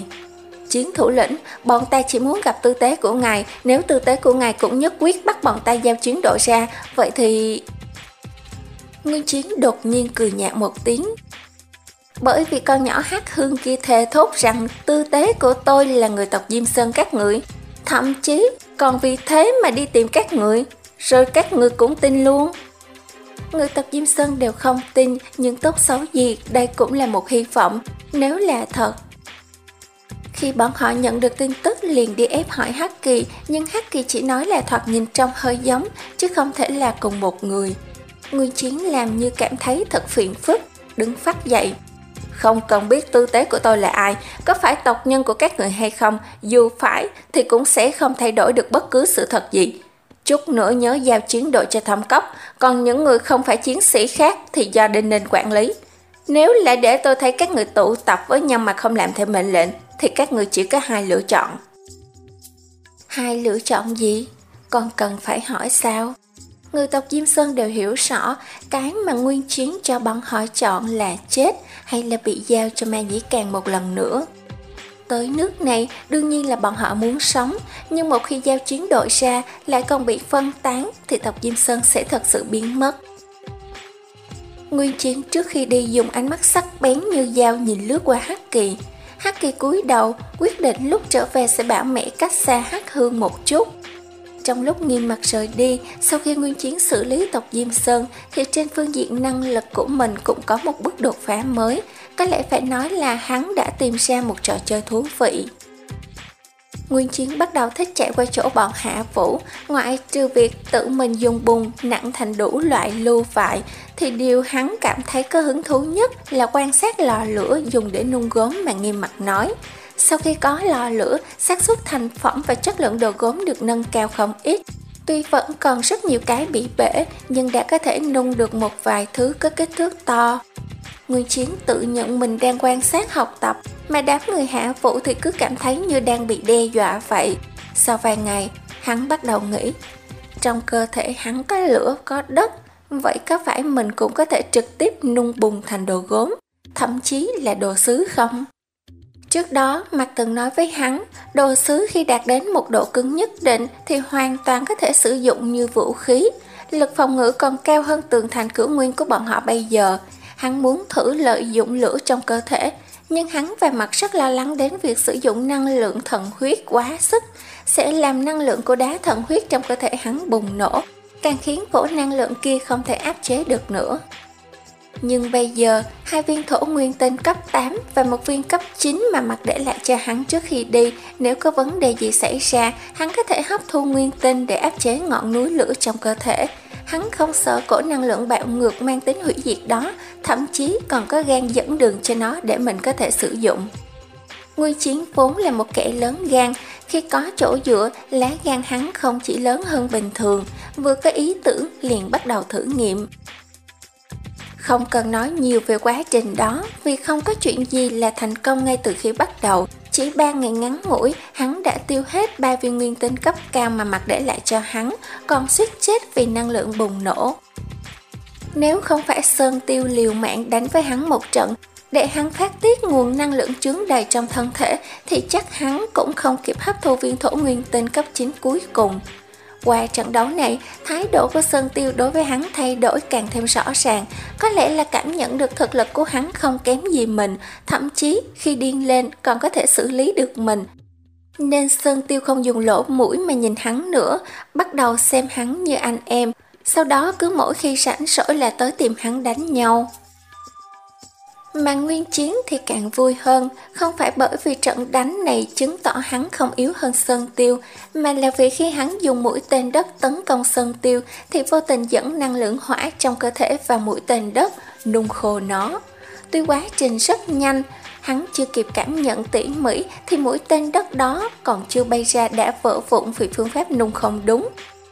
Chiến thủ lĩnh, bọn ta chỉ muốn gặp tư tế của ngài, nếu tư tế của ngài cũng nhất quyết bắt bọn ta giao chiến đội ra, vậy thì... Nguyên chiến đột nhiên cười nhạt một tiếng, bởi vì con nhỏ hát hương kia thề thốt rằng tư tế của tôi là người tộc Diêm Sơn các người. Thậm chí còn vì thế mà đi tìm các người, rồi các người cũng tin luôn. Người tập Diêm Sơn đều không tin, những tốt xấu gì đây cũng là một hy vọng, nếu là thật. Khi bọn họ nhận được tin tức liền đi ép hỏi Hắc Kỳ, nhưng Hắc Kỳ chỉ nói là thoạt nhìn trông hơi giống, chứ không thể là cùng một người. Nguyên Chiến làm như cảm thấy thật phiền phức, đứng phát dậy, không cần biết tư tế của tôi là ai, có phải tộc nhân của các người hay không, dù phải thì cũng sẽ không thay đổi được bất cứ sự thật gì. Chút nữa nhớ giao chiến đội cho thẩm cấp, còn những người không phải chiến sĩ khác thì do đinh ninh quản lý. Nếu lại để tôi thấy các người tụ tập với nhau mà không làm theo mệnh lệnh, thì các người chỉ có hai lựa chọn. Hai lựa chọn gì? còn cần phải hỏi sao? Người tộc Diêm Sơn đều hiểu rõ cái mà Nguyên Chiến cho bọn họ chọn là chết hay là bị giao cho ma dĩ càng một lần nữa. Tới nước này, đương nhiên là bọn họ muốn sống, nhưng một khi giao chiến đội ra lại còn bị phân tán thì tộc Diêm Sơn sẽ thật sự biến mất. Nguyên Chiến trước khi đi dùng ánh mắt sắc bén như dao nhìn lướt qua Hắc Kỳ. Hắc Kỳ cúi đầu, quyết định lúc trở về sẽ bảo mẹ cách xa Hắc Hương một chút. Trong lúc nghiêm mặt rời đi, sau khi Nguyên Chiến xử lý tộc Diêm Sơn, thì trên phương diện năng lực của mình cũng có một bước đột phá mới. Có lẽ phải nói là hắn đã tìm ra một trò chơi thú vị. Nguyên Chiến bắt đầu thích chạy qua chỗ bọn Hạ Vũ, ngoại trừ việc tự mình dùng bùn nặng thành đủ loại lưu vại, thì điều hắn cảm thấy có hứng thú nhất là quan sát lò lửa dùng để nung gốm mà nghiêm mặt nói. Sau khi có lò lửa, xác suất thành phẩm và chất lượng đồ gốm được nâng cao không ít. Tuy vẫn còn rất nhiều cái bị bể, nhưng đã có thể nung được một vài thứ có kích thước to. Nguyên Chiến tự nhận mình đang quan sát học tập, mà đám người hạ vũ thì cứ cảm thấy như đang bị đe dọa vậy. Sau vài ngày, hắn bắt đầu nghĩ, trong cơ thể hắn có lửa, có đất, vậy có phải mình cũng có thể trực tiếp nung bùng thành đồ gốm, thậm chí là đồ sứ không? Trước đó, Mạc từng nói với hắn, đồ sứ khi đạt đến một độ cứng nhất định thì hoàn toàn có thể sử dụng như vũ khí. Lực phòng ngự còn cao hơn tường thành cửu nguyên của bọn họ bây giờ. Hắn muốn thử lợi dụng lửa trong cơ thể, nhưng hắn về mặt rất lo lắng đến việc sử dụng năng lượng thần huyết quá sức, sẽ làm năng lượng của đá thần huyết trong cơ thể hắn bùng nổ, càng khiến cổ năng lượng kia không thể áp chế được nữa. Nhưng bây giờ, hai viên thổ nguyên tinh cấp 8 và một viên cấp 9 mà mặt để lại cho hắn trước khi đi, nếu có vấn đề gì xảy ra, hắn có thể hấp thu nguyên tinh để áp chế ngọn núi lửa trong cơ thể. Hắn không sợ cổ năng lượng bạo ngược mang tính hủy diệt đó, thậm chí còn có gan dẫn đường cho nó để mình có thể sử dụng. Nguyên Chiến vốn là một kẻ lớn gan, khi có chỗ dựa, lá gan hắn không chỉ lớn hơn bình thường, vừa có ý tưởng liền bắt đầu thử nghiệm. Không cần nói nhiều về quá trình đó, vì không có chuyện gì là thành công ngay từ khi bắt đầu. Chỉ 3 ngày ngắn ngủi, hắn đã tiêu hết ba viên nguyên tinh cấp cao mà mặt để lại cho hắn, còn suýt chết vì năng lượng bùng nổ. Nếu không phải Sơn Tiêu liều mạng đánh với hắn một trận, để hắn phát tiết nguồn năng lượng chướng đầy trong thân thể, thì chắc hắn cũng không kịp hấp thu viên thổ nguyên tinh cấp 9 cuối cùng. Qua trận đấu này, thái độ của Sơn Tiêu đối với hắn thay đổi càng thêm rõ ràng, có lẽ là cảm nhận được thực lực của hắn không kém gì mình, thậm chí khi điên lên còn có thể xử lý được mình. Nên Sơn Tiêu không dùng lỗ mũi mà nhìn hắn nữa, bắt đầu xem hắn như anh em, sau đó cứ mỗi khi sẵn rỗi là tới tìm hắn đánh nhau. Mà nguyên chiến thì càng vui hơn, không phải bởi vì trận đánh này chứng tỏ hắn không yếu hơn Sơn Tiêu, mà là vì khi hắn dùng mũi tên đất tấn công Sơn Tiêu thì vô tình dẫn năng lượng hỏa trong cơ thể vào mũi tên đất, nung khô nó. Tuy quá trình rất nhanh, hắn chưa kịp cảm nhận tỉ mỉ thì mũi tên đất đó còn chưa bay ra đã vỡ vụn vì phương pháp nung không đúng.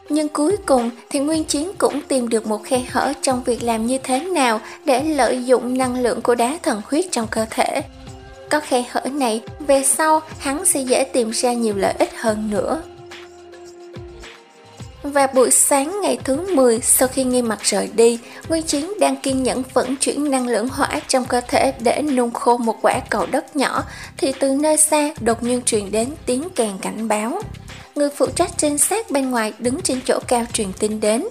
Nhưng cuối cùng thì Nguyên Chiến cũng tìm được một khe hở trong việc làm như thế nào để lợi dụng năng lượng của đá thần huyết trong cơ thể. Có khe hở này, về sau hắn sẽ dễ tìm ra nhiều lợi ích hơn nữa. Và buổi sáng ngày thứ 10 sau khi nghi mặt rời đi, Nguyên Chiến đang kiên nhẫn vận chuyển năng lượng hỏa trong cơ thể để nung khô một quả cầu đất nhỏ, thì từ nơi xa đột nhiên truyền đến tiếng kèn cảnh báo người phụ trách trinh sát bên ngoài đứng trên chỗ cao truyền tin đến.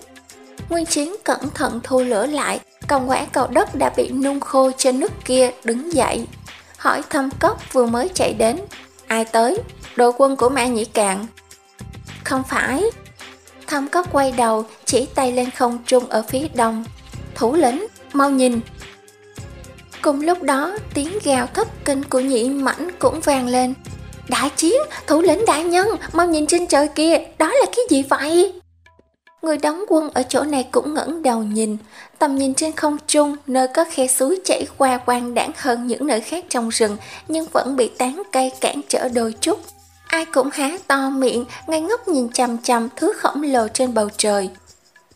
Nguyên Chiến cẩn thận thu lửa lại, còng quả cầu đất đã bị nung khô trên nước kia đứng dậy. Hỏi thâm cốc vừa mới chạy đến. Ai tới? Đội quân của mã nhĩ cạn. Không phải. Thâm cốc quay đầu, chỉ tay lên không trung ở phía đông. Thủ lĩnh, mau nhìn. Cùng lúc đó, tiếng gào thất kinh của nhị mảnh cũng vang lên. Đại chiến, thủ lĩnh đại nhân, mau nhìn trên trời kia, đó là cái gì vậy? Người đóng quân ở chỗ này cũng ngẩng đầu nhìn, tầm nhìn trên không trung, nơi có khe suối chảy qua quang đảng hơn những nơi khác trong rừng, nhưng vẫn bị tán cây cản trở đôi chút. Ai cũng há to miệng, ngay ngốc nhìn chằm chằm thứ khổng lồ trên bầu trời.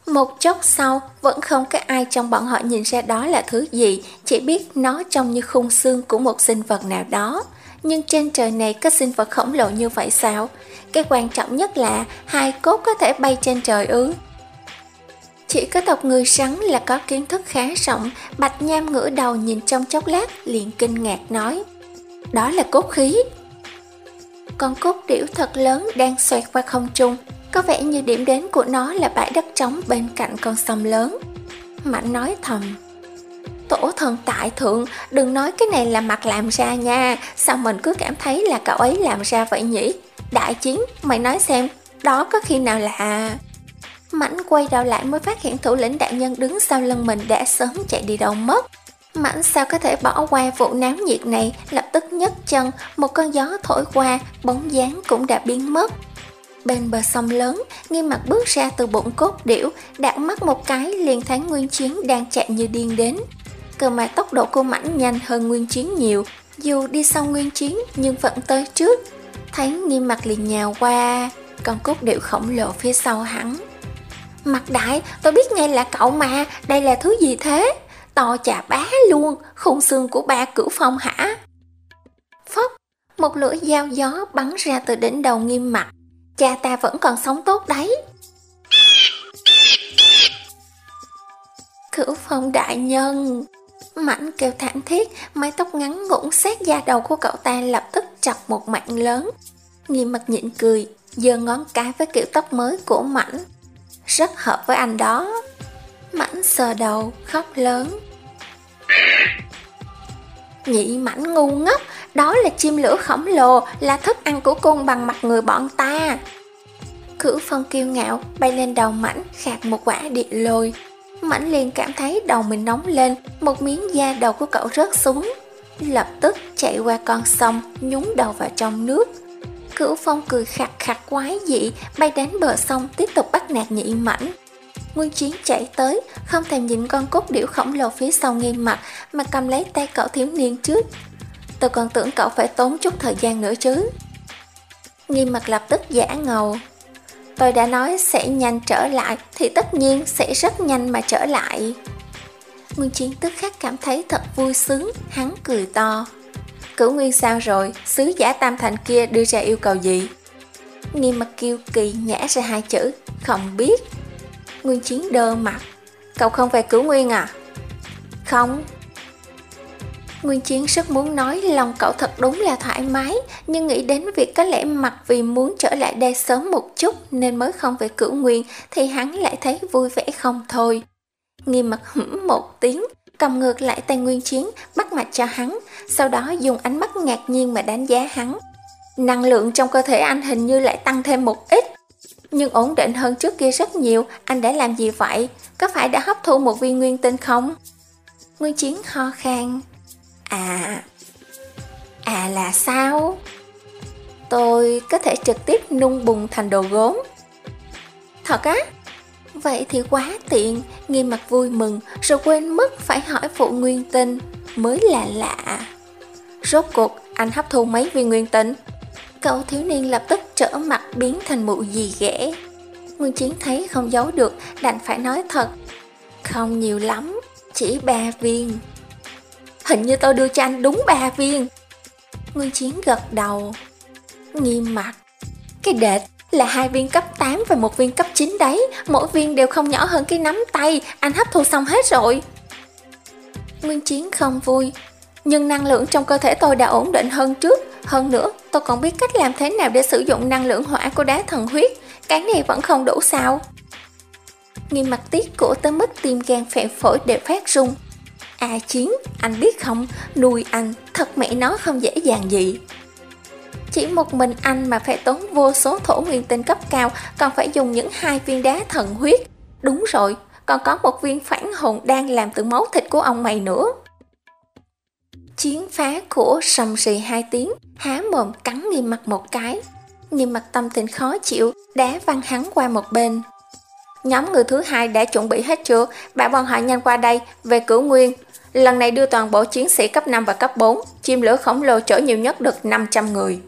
Một chốc sau, vẫn không có ai trong bọn họ nhìn ra đó là thứ gì, chỉ biết nó trông như khung xương của một sinh vật nào đó. Nhưng trên trời này có sinh vật khổng lồ như vậy sao? Cái quan trọng nhất là hai cốt có thể bay trên trời ư? Chỉ có tộc người sắn là có kiến thức khá rộng, Bạch Nham ngửa đầu nhìn trong chốc lát liền kinh ngạc nói. Đó là cốt khí. Con cốt điểu thật lớn đang xoẹt qua không trung, có vẻ như điểm đến của nó là bãi đất trống bên cạnh con sông lớn. Mạnh nói thầm, Tổ thần tại thượng, đừng nói cái này là mặt làm ra nha, sao mình cứ cảm thấy là cậu ấy làm ra vậy nhỉ? Đại chiến, mày nói xem, đó có khi nào là... À? Mảnh quay đầu lại mới phát hiện thủ lĩnh đại nhân đứng sau lưng mình đã sớm chạy đi đâu mất. Mãnh sao có thể bỏ qua vụ náo nhiệt này? Lập tức nhấc chân Một con gió thổi qua Bóng dáng cũng đã biến mất. Bên bờ sông lớn Nghiêm mặt bước ra từ bụng cốt điểu Đạn mắt một cái liền thấy Nguyên Chiến đang chạy như điên đến. Cơ mà tốc độ của mãnh nhanh hơn Nguyên Chiến nhiều. Dù đi sau Nguyên Chiến, nhưng vẫn tới trước. Thấy nghiêm mặt liền nhào qua còn cốt điệu khổng lồ phía sau hắn. Mặt đại, tôi biết ngay là cậu mà, Đây là thứ gì thế? To chà bá luôn, Khung xương của ba cửu phong hả? Phốc, Một lưỡi dao gió bắn ra từ đỉnh đầu nghiêm mặt. Cha ta vẫn còn sống tốt đấy. Cửu phong đại nhân Mảnh kêu thảm thiết, Mái tóc ngắn ngủn sát da đầu của cậu ta lập tức chọc một mạng lớn. Nghiêm mặt nhịn cười, giơ ngón cái với kiểu tóc mới của Mảnh. Rất hợp với anh đó. Mảnh sờ đầu, khóc lớn. Nhị mảnh ngu ngốc, Đó là chim lửa khổng lồ, Là thức ăn của côn bằng mặt người bọn ta. Cửu phong kiêu ngạo, Bay lên đầu mảnh khạc một quả địa lôi. Mảnh liền cảm thấy đầu mình nóng lên Một miếng da đầu của cậu rớt xuống Lập tức chạy qua con sông Nhúng đầu vào trong nước Cửu phong cười khặt khặt quái dị Bay đến bờ sông tiếp tục bắt nạt nhị mảnh Nguyên Chiến chạy tới, không thèm nhìn con cốt điểu khổng lồ phía sau nghiêm mặt mà cầm lấy tay cậu thiếu niên trước. Tôi còn tưởng cậu phải tốn chút thời gian nữa chứ. Nghiêm mặt lập tức giả ngầu. Tôi đã nói sẽ nhanh trở lại thì tất nhiên sẽ rất nhanh mà trở lại. Nguyên Chiến tức khắc cảm thấy thật vui sướng, hắn cười to. Cửu Nguyên sao rồi, sứ giả Tam Thành kia đưa ra yêu cầu gì? Nghiêm mặt kiêu kỳ nhả ra hai chữ, không biết. Nguyên Chiến đơ mặt Cậu không về Cửu Nguyên à? Không Nguyên Chiến rất muốn nói lòng cậu thật đúng là thoải mái Nhưng nghĩ đến việc có lẽ mặt vì muốn trở lại đây sớm một chút Nên mới không về cửu Nguyên Thì hắn lại thấy vui vẻ không thôi Nghi mặt hửm một tiếng Cầm ngược lại tay Nguyên Chiến Bắt mạch cho hắn Sau đó dùng ánh mắt ngạc nhiên mà đánh giá hắn Năng lượng trong cơ thể anh hình như lại tăng thêm một ít nhưng ổn định hơn trước kia rất nhiều, anh đã làm gì vậy? Có phải đã hấp thu một viên nguyên tinh không? Nguyên Chiến ho khan. À, à là sao? Tôi có thể trực tiếp nung bùng thành đồ gốm. Thật á? Vậy thì quá tiện, nghiêm mặt vui mừng, rồi quên mất phải hỏi phụ nguyên tinh, mới là lạ. Rốt cuộc, anh hấp thu mấy viên nguyên tinh? Cậu thiếu niên lập tức trở mặt biến thành mụ gì ghẻ. Nguyên Chiến thấy không giấu được, đành phải nói thật. Không nhiều lắm, chỉ ba viên. Hình như tôi đưa cho anh đúng ba viên. Nguyên Chiến gật đầu. Nghiêm mặt. Cái đệt là hai viên cấp 8 và một viên cấp 9 đấy, mỗi viên đều không nhỏ hơn cái nắm tay, anh hấp thu xong hết rồi. Nguyên Chiến không vui, nhưng năng lượng trong cơ thể tôi đã ổn định hơn trước, hơn nữa, tôi còn biết cách làm thế nào để sử dụng năng lượng hỏa của đá thần huyết, cái này vẫn không đủ sao. Nghiêm mặt tiết của tới mức tim gan phẹn phổi đều phát rung. A Chiến, anh biết không, nuôi anh thật mẹ nó không dễ dàng gì. Chỉ một mình anh mà phải tốn vô số thổ nguyên tinh cấp cao, còn phải dùng những hai viên đá thần huyết. Đúng rồi, còn có một viên phản hồn đang làm từ máu thịt của ông mày nữa. Chiến phá của sầm rì hai tiếng, há mồm cắn nghiêm mặt một cái. Nghiêm mặt tâm tình khó chịu, đá văng hắn qua một bên. Nhóm người thứ hai đã chuẩn bị hết chưa? Bảo bọn họ nhanh qua đây, về cửu nguyên. Lần này đưa toàn bộ chiến sĩ cấp 5 và cấp 4, chim lửa khổng lồ chở nhiều nhất được 500 người.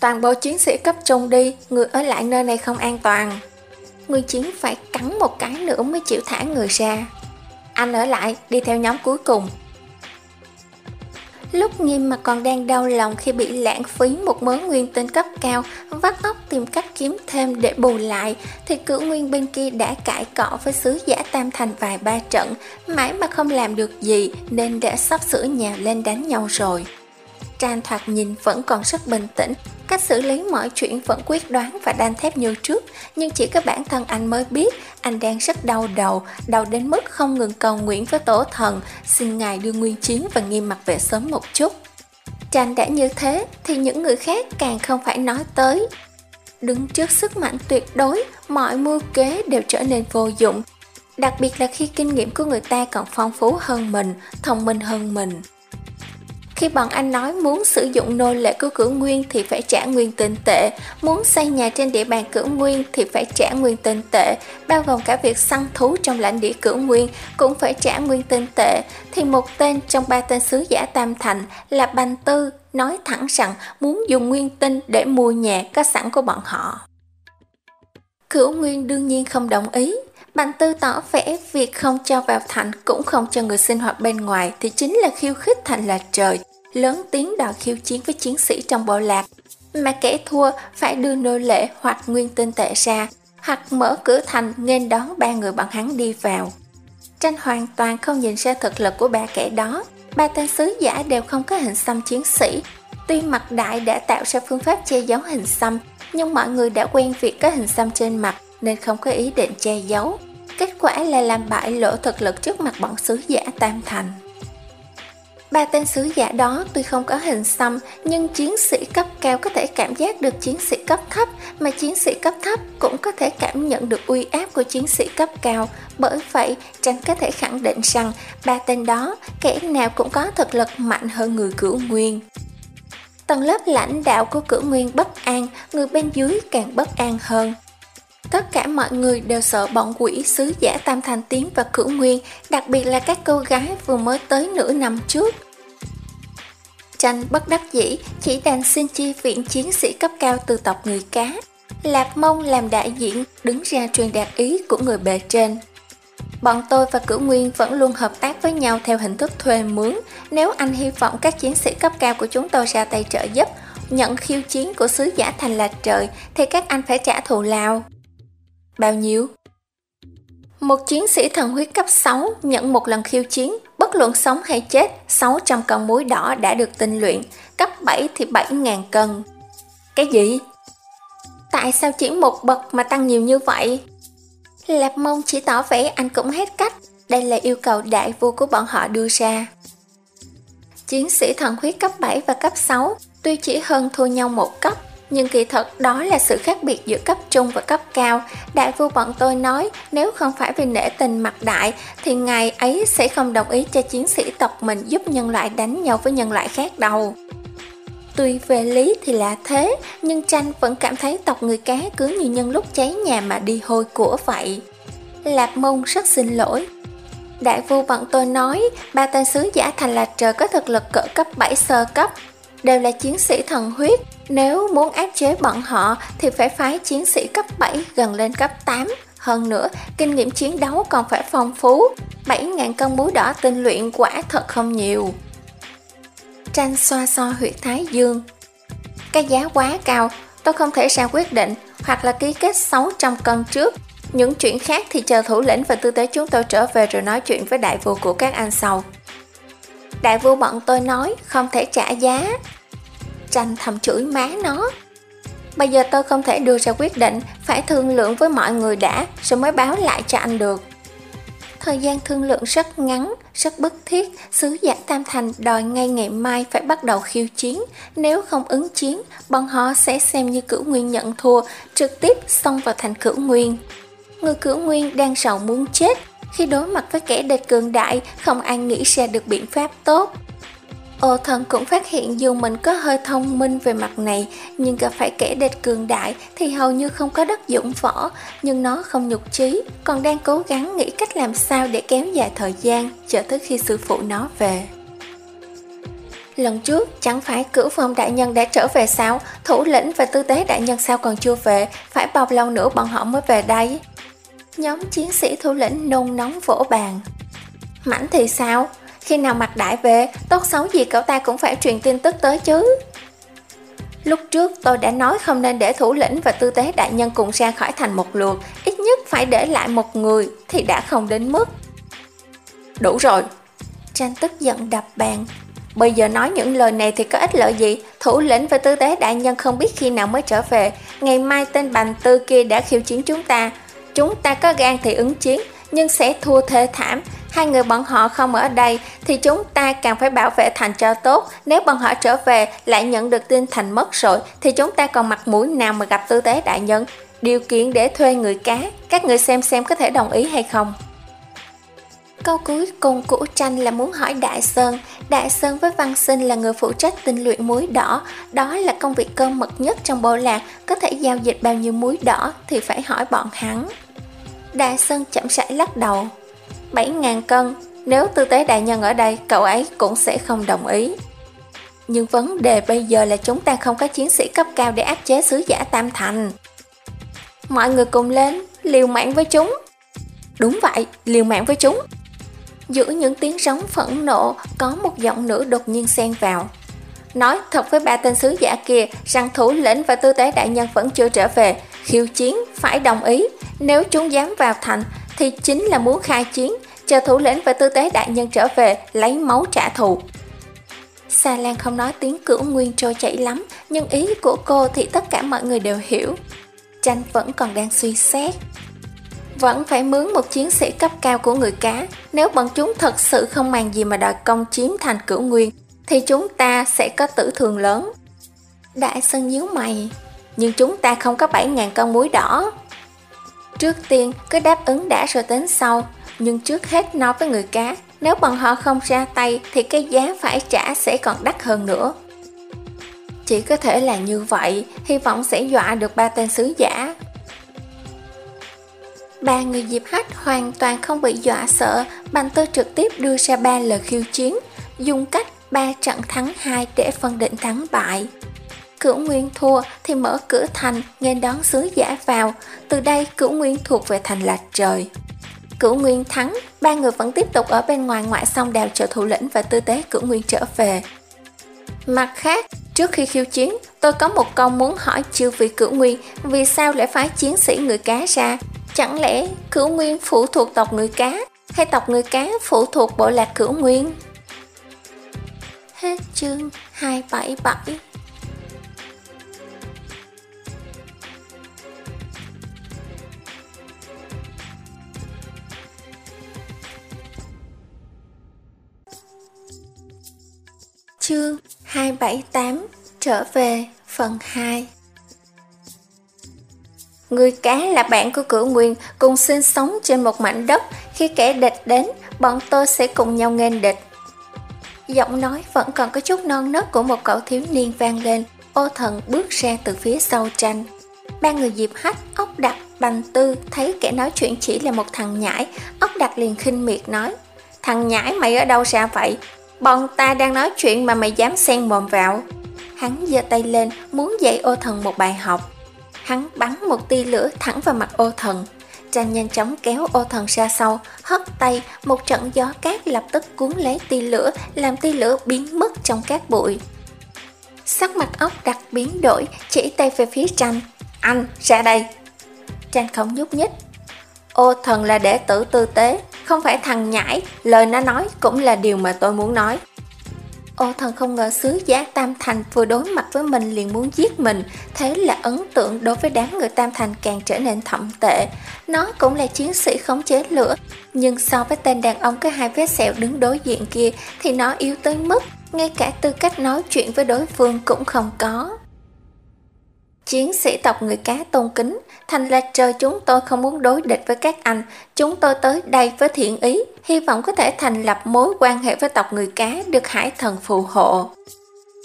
Toàn bộ chiến sĩ cấp trung đi, người ở lại nơi này không an toàn. Nguyên chiến phải cắn một cái nữa mới chịu thả người ra. Anh ở lại, đi theo nhóm cuối cùng, Lúc nghiêm mà còn đang đau lòng khi bị lãng phí một mớ nguyên tinh cấp cao, vắt óc tìm cách kiếm thêm để bù lại, thì cửu nguyên bên kia đã cãi cọ với sứ giả Tam Thành vài ba trận, mãi mà không làm được gì nên đã sắp sửa nhào lên đánh nhau rồi. Trang thoạt nhìn vẫn còn rất bình tĩnh, cách xử lý mọi chuyện vẫn quyết đoán và đanh thép như trước, nhưng chỉ có bản thân anh mới biết anh đang rất đau đầu, đau đến mức không ngừng cầu nguyện với tổ thần, xin ngài đưa nguyên chiến và nghiêm mặt về sớm một chút. Trang đã như thế thì những người khác càng không phải nói tới. Đứng trước sức mạnh tuyệt đối, mọi mưu kế đều trở nên vô dụng. đặc biệt là khi kinh nghiệm của người ta còn phong phú hơn mình, thông minh hơn mình. Khi bọn anh nói muốn sử dụng nô lệ của cửu nguyên thì phải trả nguyên tinh tệ, muốn xây nhà trên địa bàn cửu nguyên thì phải trả nguyên tinh tệ, bao gồm cả việc săn thú trong lãnh địa cửu nguyên cũng phải trả nguyên tinh tệ, thì một tên trong ba tên sứ giả Tam Thành là Bành Tư nói thẳng rằng muốn dùng nguyên tinh để mua nhà có sẵn của bọn họ. Cửu Nguyên đương nhiên không đồng ý, Bành Tư tỏ vẻ việc không cho vào thành cũng không cho người sinh hoạt bên ngoài thì chính là khiêu khích thành là trời, lớn tiếng đòi khiêu chiến với chiến sĩ trong bộ lạc. Mà kẻ thua phải đưa nô lệ hoặc nguyên tinh tệ ra, hoặc mở cửa thành nghênh đón ba người bọn hắn đi vào. Tranh hoàn toàn không nhìn ra thực lực của ba kẻ đó, ba tên sứ giả đều không có hình xăm chiến sĩ. Tuy mặt đại đã tạo ra phương pháp che giấu hình xăm, nhưng mọi người đã quen việc có hình xăm trên mặt nên không có ý định che giấu. Kết quả là làm bại lộ thực lực trước mặt bọn sứ giả Tam Thành. Ba tên sứ giả đó tuy không có hình xăm nhưng chiến sĩ cấp cao có thể cảm giác được chiến sĩ cấp thấp mà chiến sĩ cấp thấp cũng có thể cảm nhận được uy áp của chiến sĩ cấp cao. Bởi vậy, Tranh có thể khẳng định rằng ba tên đó kẻ nào cũng có thực lực mạnh hơn người cửu nguyên. Tầng lớp lãnh đạo của cửu nguyên bất an, người bên dưới càng bất an hơn. Tất cả mọi người đều sợ bọn quỷ sứ giả Tam Thành Tiến và Cửu Nguyên, đặc biệt là các cô gái vừa mới tới nửa năm trước. Tranh bất đắc dĩ chỉ đành xin chi viện chiến sĩ cấp cao từ tộc người cá. Lạp Mông làm đại diện đứng ra truyền đạt ý của người bề trên. Bọn tôi và Cửu Nguyên vẫn luôn hợp tác với nhau theo hình thức thuê mướn. Nếu anh hy vọng các chiến sĩ cấp cao của chúng tôi ra tay trợ giúp, nhận khiêu chiến của sứ giả thành là trời, thì các anh phải trả thù lao. Bao nhiêu? Một chiến sĩ thần huyết cấp 6 nhận một lần khiêu chiến, bất luận sống hay chết, 600 cân muối đỏ đã được tinh luyện, cấp 7 thì 7.000 cân. Cái gì? Tại sao chỉ một bậc mà tăng nhiều như vậy? Lạp mông chỉ tỏ vẻ anh cũng hết cách, đây là yêu cầu đại vua của bọn họ đưa ra. Chiến sĩ thần huyết cấp 7 và cấp 6 tuy chỉ hơn thua nhau một cấp, nhưng kỳ thật đó là sự khác biệt giữa cấp trung và cấp cao. Đại vua bọn tôi nói nếu không phải vì nể tình mặt đại thì ngài ấy sẽ không đồng ý cho chiến sĩ tộc mình giúp nhân loại đánh nhau với nhân loại khác đâu. Tuy về lý thì là thế, nhưng tranh vẫn cảm thấy tộc người cá cứ như nhân lúc cháy nhà mà đi hôi của vậy. Lạp mông rất xin lỗi. Đại vua bọn tôi nói, ba tên sứ giả thành là trời có thực lực cỡ cấp 7 sơ cấp, đều là chiến sĩ thần huyết. Nếu muốn áp chế bọn họ thì phải phái chiến sĩ cấp 7 gần lên cấp 8. Hơn nữa, kinh nghiệm chiến đấu còn phải phong phú. 7.000 cân búa đỏ tinh luyện quả thật không nhiều. Tranh xoa xoa huyệt thái dương. Cái giá quá cao, tôi không thể ra quyết định hoặc là ký kết 600 cân trước. Những chuyện khác thì chờ thủ lĩnh và tư tế chúng tôi trở về rồi nói chuyện với đại vua của các anh sau. Đại vua bọn tôi nói không thể trả giá. Tranh thầm chửi má nó. Bây giờ tôi không thể đưa ra quyết định, phải thương lượng với mọi người đã, rồi mới báo lại cho anh được. Thời gian thương lượng rất ngắn, rất bức thiết, sứ giả Tam Thành đòi ngay ngày mai phải bắt đầu khiêu chiến. Nếu không ứng chiến, bọn họ sẽ xem như cửu nguyên nhận thua, trực tiếp xông vào thành cửu nguyên. Người cửu nguyên đang sầu muốn chết, khi đối mặt với kẻ địch cường đại, không ai nghĩ ra được biện pháp tốt. Ô thần cũng phát hiện dù mình có hơi thông minh về mặt này, nhưng gặp phải kẻ địch cường đại thì hầu như không có đất dụng võ, nhưng nó không nhục trí, còn đang cố gắng nghĩ cách làm sao để kéo dài thời gian, chờ tới khi sư phụ nó về. Lần trước, chẳng phải cửu phong đại nhân đã trở về sao, thủ lĩnh và tư tế đại nhân sao còn chưa về, phải bao lâu nữa bọn họ mới về đây? Nhóm chiến sĩ thủ lĩnh nôn nóng vỗ bàn. Mảnh thì sao? Khi nào mặt đại về, tốt xấu gì cậu ta cũng phải truyền tin tức tới chứ. Lúc trước tôi đã nói không nên để thủ lĩnh và tư tế đại nhân cùng ra khỏi thành một lượt, ít nhất phải để lại một người thì đã không đến mức. Đủ rồi. Tranh tức giận đập bàn. Bây giờ nói những lời này thì có ích lợi gì, thủ lĩnh và tư tế đại nhân không biết khi nào mới trở về, ngày mai tên bành tư kia đã khiêu chiến chúng ta, Chúng ta có gan thì ứng chiến, nhưng sẽ thua thê thảm. Hai người bọn họ không ở đây thì chúng ta càng phải bảo vệ thành cho tốt. Nếu bọn họ trở về lại nhận được tin thành mất rồi thì chúng ta còn mặt mũi nào mà gặp tư tế đại nhân. Điều kiện để thuê người cá, các người xem xem có thể đồng ý hay không. Câu cuối cùng của tranh là muốn hỏi Đại Sơn Đại Sơn với Văn Sinh là người phụ trách tinh luyện muối đỏ Đó là công việc cơ mật nhất trong bộ lạc Có thể giao dịch bao nhiêu muối đỏ thì phải hỏi bọn hắn Đại Sơn chậm rãi lắc đầu 7.000 cân. Nếu tư tế đại nhân ở đây cậu ấy cũng sẽ không đồng ý. Nhưng vấn đề bây giờ là chúng ta không có chiến sĩ cấp cao để áp chế sứ giả Tam Thành. Mọi người cùng lên, liều mạng với chúng. Đúng vậy, liều mạng với chúng. Giữa những tiếng sóng phẫn nộ Có một giọng nữ đột nhiên xen vào. Nói thật với ba tên sứ giả kia Rằng thủ lĩnh và tư tế đại nhân vẫn chưa trở về. Khiêu chiến phải đồng ý. Nếu chúng dám vào thành thì chính là muốn khai chiến Chờ thủ lĩnh và tư tế đại nhân trở về Lấy máu trả thù Sa Lan không nói tiếng cửu nguyên trôi chảy lắm Nhưng ý của cô thì tất cả mọi người đều hiểu Tranh vẫn còn đang suy xét vẫn phải mướn một chiến sĩ cấp cao của người cá. Nếu bọn chúng thật sự không màng gì mà đòi công chiếm thành cửu nguyên, thì chúng ta sẽ có tử thường lớn. Đại Sơn nhíu mày, nhưng chúng ta không có 7.000 con muối đỏ. Trước tiên cứ đáp ứng đã rồi tính sau, nhưng trước hết nói với người cá, nếu bọn họ không ra tay thì cái giá phải trả sẽ còn đắt hơn nữa. Chỉ có thể là như vậy, hy vọng sẽ dọa được ba tên sứ giả. Ba người Diệp Hách hoàn toàn không bị dọa sợ, Bành Tư trực tiếp đưa ra ba lời khiêu chiến, dùng cách ba trận thắng hai để phân định thắng bại. Cửu Nguyên thua thì mở cửa thành nghe đón sứ giả vào, từ đây Cửu Nguyên thuộc về thành là trời. Cửu Nguyên thắng, ba người vẫn tiếp tục ở bên ngoài ngoại sông đào trợ thủ lĩnh và tư tế Cửu Nguyên trở về. Mặt khác, trước khi khiêu chiến, tôi có một câu muốn hỏi chư vị Cửu Nguyên vì sao lại phái chiến sĩ người cá ra Chẳng lẽ cửu nguyên phụ thuộc tộc người cá hay tộc người cá phụ thuộc bộ lạc cửu nguyên? Hết chương 277 Chương 278 Trở về phần 2 Người cá là bạn của cửu nguyên, cùng sinh sống trên một mảnh đất. Khi kẻ địch đến, bọn tôi sẽ cùng nhau nghênh địch. Giọng nói vẫn còn có chút non nớt của một cậu thiếu niên vang lên. Ô thần bước ra từ phía sau tranh. Ba người dịp hách, ốc đặc, bành tư thấy kẻ nói chuyện chỉ là một thằng nhãi. Ốc đặc liền khinh miệt nói. Thằng nhãi mày ở đâu ra vậy? Bọn ta đang nói chuyện mà mày dám xen mồm vào. Hắn giơ tay lên, muốn dạy ô thần một bài học. Hắn bắn một tia lửa thẳng vào mặt ô thần. Tranh nhanh chóng kéo ô thần ra sau, hất tay, một trận gió cát lập tức cuốn lấy tia lửa, làm tia lửa biến mất trong cát bụi. Sắc mặt ốc đặc biến đổi, chỉ tay về phía tranh. Anh, ra đây! Tranh không nhúc nhích. Ô thần là đệ tử tư tế, không phải thằng nhãi, lời nó nói cũng là điều mà tôi muốn nói. Ô thần không ngờ sứ giả Tam Thành vừa đối mặt với mình liền muốn giết mình, thế là ấn tượng đối với đám người Tam Thành càng trở nên thậm tệ. Nó cũng là chiến sĩ khống chế lửa, nhưng so với tên đàn ông có hai vết sẹo đứng đối diện kia thì nó yếu tới mức ngay cả tư cách nói chuyện với đối phương cũng không có. Chiến sĩ tộc người cá tôn kính, thành là trời chúng tôi không muốn đối địch với các anh, chúng tôi tới đây với thiện ý, hy vọng có thể thành lập mối quan hệ với tộc người cá được hải thần phù hộ.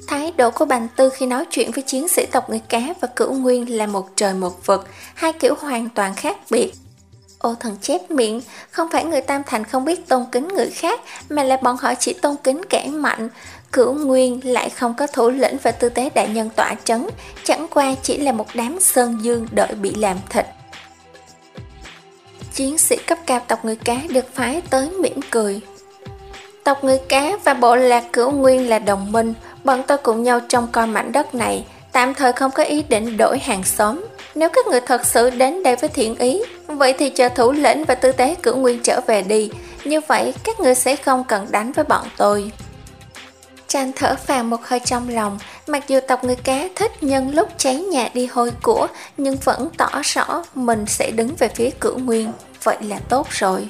Thái độ của Bành Tư khi nói chuyện với chiến sĩ tộc người cá và cửu nguyên là một trời một vực, hai kiểu hoàn toàn khác biệt. Ô thần chép miệng, không phải người Tam Thành không biết tôn kính người khác, mà là bọn họ chỉ tôn kính kẻ mạnh, Cửu Nguyên lại không có thủ lĩnh và tư tế đại nhân tỏa trấn, chẳng qua chỉ là một đám sơn dương đợi bị làm thịt. Chiến sĩ cấp cao tộc người cá được phái tới mỉm cười. Tộc người cá và bộ lạc cửu nguyên là đồng minh, bọn tôi cùng nhau trong coi mảnh đất này, tạm thời không có ý định đổi hàng xóm. Nếu các người thật sự đến đây với thiện ý, vậy thì chờ thủ lĩnh và tư tế cửu nguyên trở về đi, như vậy các người sẽ không cần đánh với bọn tôi chàng thở phào một hơi trong lòng, mặc dù tộc người cá thích nhân lúc cháy nhà đi hôi của, nhưng vẫn tỏ rõ mình sẽ đứng về phía cửu nguyên, vậy là tốt rồi.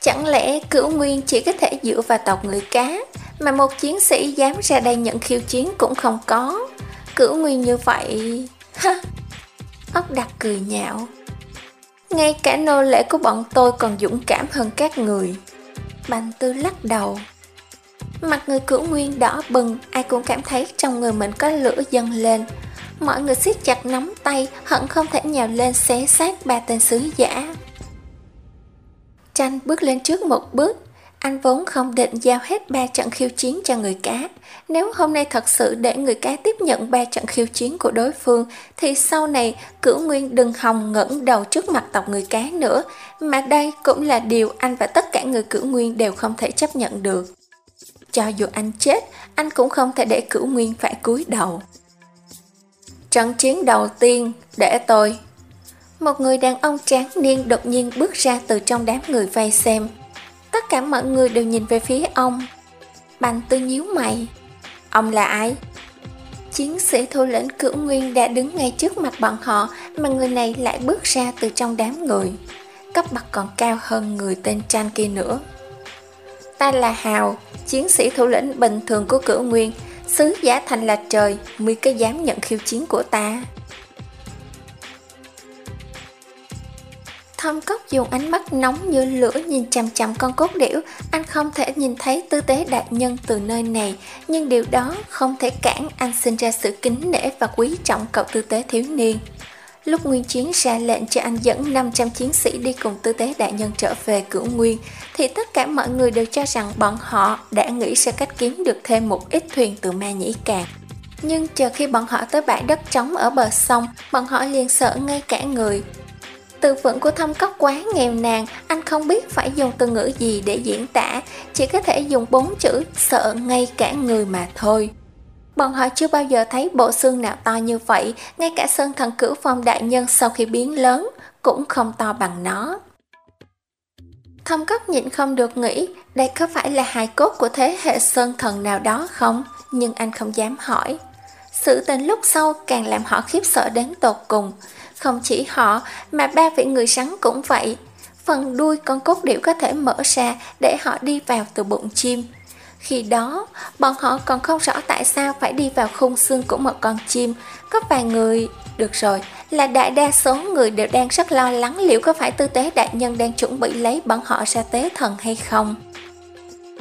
Chẳng lẽ cửu nguyên chỉ có thể dựa vào tộc người cá, mà một chiến sĩ dám ra đây nhận khiêu chiến cũng không có. Cửu nguyên như vậy... Ha! Ốc đặc cười nhạo. Ngay cả nô lệ của bọn tôi còn dũng cảm hơn các người. Bành tư lắc đầu. Mặt người cửu nguyên đỏ bừng, ai cũng cảm thấy trong người mình có lửa dâng lên. Mọi người siết chặt nắm tay, hận không thể nhào lên xé xác ba tên sứ giả. Tranh bước lên trước một bước, anh vốn không định giao hết ba trận khiêu chiến cho người cá. Nếu hôm nay thật sự để người cá tiếp nhận ba trận khiêu chiến của đối phương, thì sau này cửu nguyên đừng hòng ngẩng đầu trước mặt tộc người cá nữa. Mà đây cũng là điều anh và tất cả người cửu nguyên đều không thể chấp nhận được. Cho dù anh chết, anh cũng không thể để cửu nguyên phải cúi đầu. Trận chiến đầu tiên, để tôi. Một người đàn ông tráng niên đột nhiên bước ra từ trong đám người vây xem. Tất cả mọi người đều nhìn về phía ông. Bành tư nhíu mày. Ông là ai? Chiến sĩ thủ lĩnh cửu nguyên đã đứng ngay trước mặt bọn họ mà người này lại bước ra từ trong đám người. Cấp bậc còn cao hơn người tên tranh kia nữa. Ta là Hào, chiến sĩ thủ lĩnh bình thường của cửu nguyên, sứ giả thành là trời, mới có dám nhận khiêu chiến của ta. Thâm cốc dùng ánh mắt nóng như lửa nhìn chằm chằm con cốt điểu, anh không thể nhìn thấy tư tế đại nhân từ nơi này, nhưng điều đó không thể cản anh sinh ra sự kính nể và quý trọng cậu tư tế thiếu niên. Lúc Nguyên Chiến ra lệnh cho anh dẫn 500 chiến sĩ đi cùng tư tế đại nhân trở về cửu nguyên, thì tất cả mọi người đều cho rằng bọn họ đã nghĩ sẽ cách kiếm được thêm một ít thuyền từ ma nhĩ cạn. Nhưng chờ khi bọn họ tới bãi đất trống ở bờ sông, bọn họ liền sợ ngay cả người. Từ vựng của thâm cốc quá nghèo nàn, anh không biết phải dùng từ ngữ gì để diễn tả, chỉ có thể dùng bốn chữ sợ ngay cả người mà thôi. Bọn họ chưa bao giờ thấy bộ xương nào to như vậy, ngay cả sơn thần cửu phong đại nhân sau khi biến lớn cũng không to bằng nó. Thâm cốc nhịn không được nghĩ đây có phải là hài cốt của thế hệ sơn thần nào đó không, nhưng anh không dám hỏi. Sự tình lúc sau càng làm họ khiếp sợ đến tột cùng. Không chỉ họ mà ba vị người sắn cũng vậy. Phần đuôi con cốt điểu có thể mở ra để họ đi vào từ bụng chim. Khi đó, bọn họ còn không rõ tại sao phải đi vào khung xương của một con chim. Có vài người... Được rồi, là đại đa số người đều đang rất lo lắng liệu có phải tư tế đại nhân đang chuẩn bị lấy bọn họ ra tế thần hay không.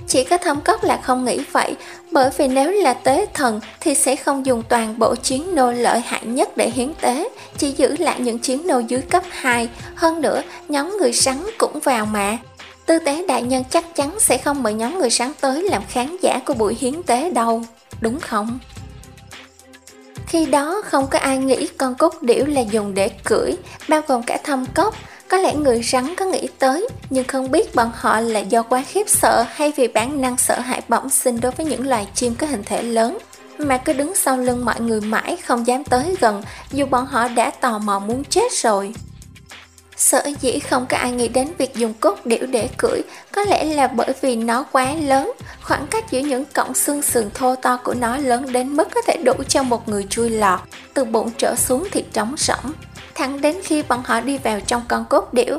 Chỉ có thâm cốc là không nghĩ vậy, bởi vì nếu là tế thần thì sẽ không dùng toàn bộ chiến nô lợi hại nhất để hiến tế, chỉ giữ lại những chiến nô dưới cấp 2. Hơn nữa, nhóm người sắn cũng vào mà. Tư tế đại nhân chắc chắn sẽ không mời nhóm người sáng tới làm khán giả của buổi hiến tế đâu, đúng không? Khi đó không có ai nghĩ con cốt điểu là dùng để cưỡi, bao gồm cả thâm cốc. Có lẽ người rắn có nghĩ tới, nhưng không biết bọn họ là do quá khiếp sợ hay vì bản năng sợ hãi bẩm sinh đối với những loài chim có hình thể lớn. Mà cứ đứng sau lưng mọi người mãi không dám tới gần, dù bọn họ đã tò mò muốn chết rồi. Sở dĩ không có ai nghĩ đến việc dùng cốt điểu để cưỡi, Có lẽ là bởi vì nó quá lớn. Khoảng cách giữa những cọng xương sườn thô to của nó lớn đến mức có thể đủ cho một người chui lọt, Từ bụng trở xuống thì trống rỗng. Thẳng đến khi bọn họ đi vào trong con cốt điểu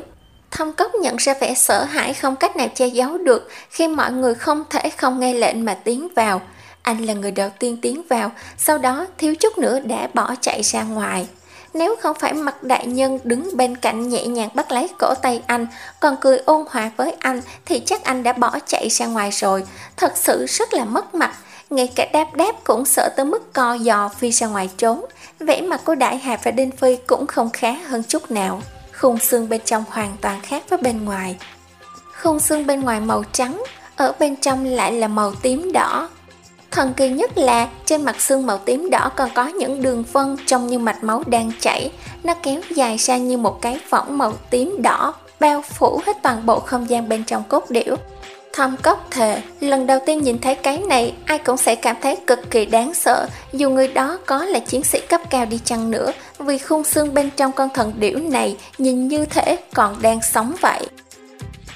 Thâm cốc nhận ra vẻ sợ hãi không cách nào che giấu được Khi mọi người không thể không nghe lệnh mà tiến vào. Anh là người đầu tiên tiến vào, Sau đó thiếu chút nữa đã bỏ chạy ra ngoài nếu không phải mặt đại nhân đứng bên cạnh nhẹ nhàng bắt lấy cổ tay anh, còn cười ôn hòa với anh thì chắc anh đã bỏ chạy ra ngoài rồi. Thật sự rất là mất mặt. Ngay cả đáp đáp cũng sợ tới mức co giò phi ra ngoài trốn. Vẻ mặt của Đại Hà và Đinh Phi cũng không khá hơn chút nào. Khung xương bên trong hoàn toàn khác với bên ngoài. Khung xương bên ngoài màu trắng, ở bên trong lại là màu tím đỏ, Thần kỳ nhất là trên mặt xương màu tím đỏ còn có những đường vân trông như mạch máu đang chảy. Nó kéo dài ra như một cái võng màu tím đỏ, bao phủ hết toàn bộ không gian bên trong cốt điểu. Thâm cốc thề, lần đầu tiên nhìn thấy cái này, ai cũng sẽ cảm thấy cực kỳ đáng sợ, dù người đó có là chiến sĩ cấp cao đi chăng nữa, vì khung xương bên trong con thần điểu này nhìn như thể còn đang sống vậy.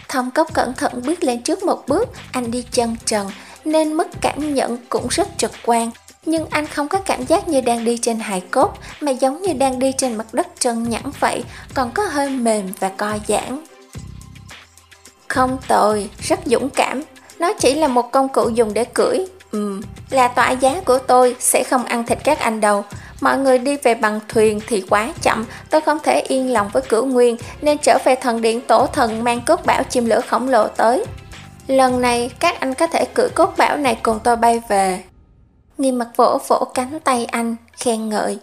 Thâm cốc cẩn thận bước lên trước một bước, anh đi chân trần, nên mức cảm nhận cũng rất trực quan. Nhưng anh không có cảm giác như đang đi trên hài cốt mà giống như đang đi trên mặt đất trơn nhẵn vậy, còn có hơi mềm và co giãn. Không tồi, rất dũng cảm. Nó chỉ là một công cụ dùng để cưỡi. Ừ, là tọa giá của tôi sẽ không ăn thịt các anh đâu. mọi người đi về bằng thuyền thì quá chậm, tôi không thể yên lòng với cửu nguyên nên trở về thần điện tổ thần mang cốt bão chim lửa khổng lồ tới. Lần này các anh có thể cử cốt bảo này cùng tôi bay về. Nghiêm mặt vỗ vỗ cánh tay anh, khen ngợi.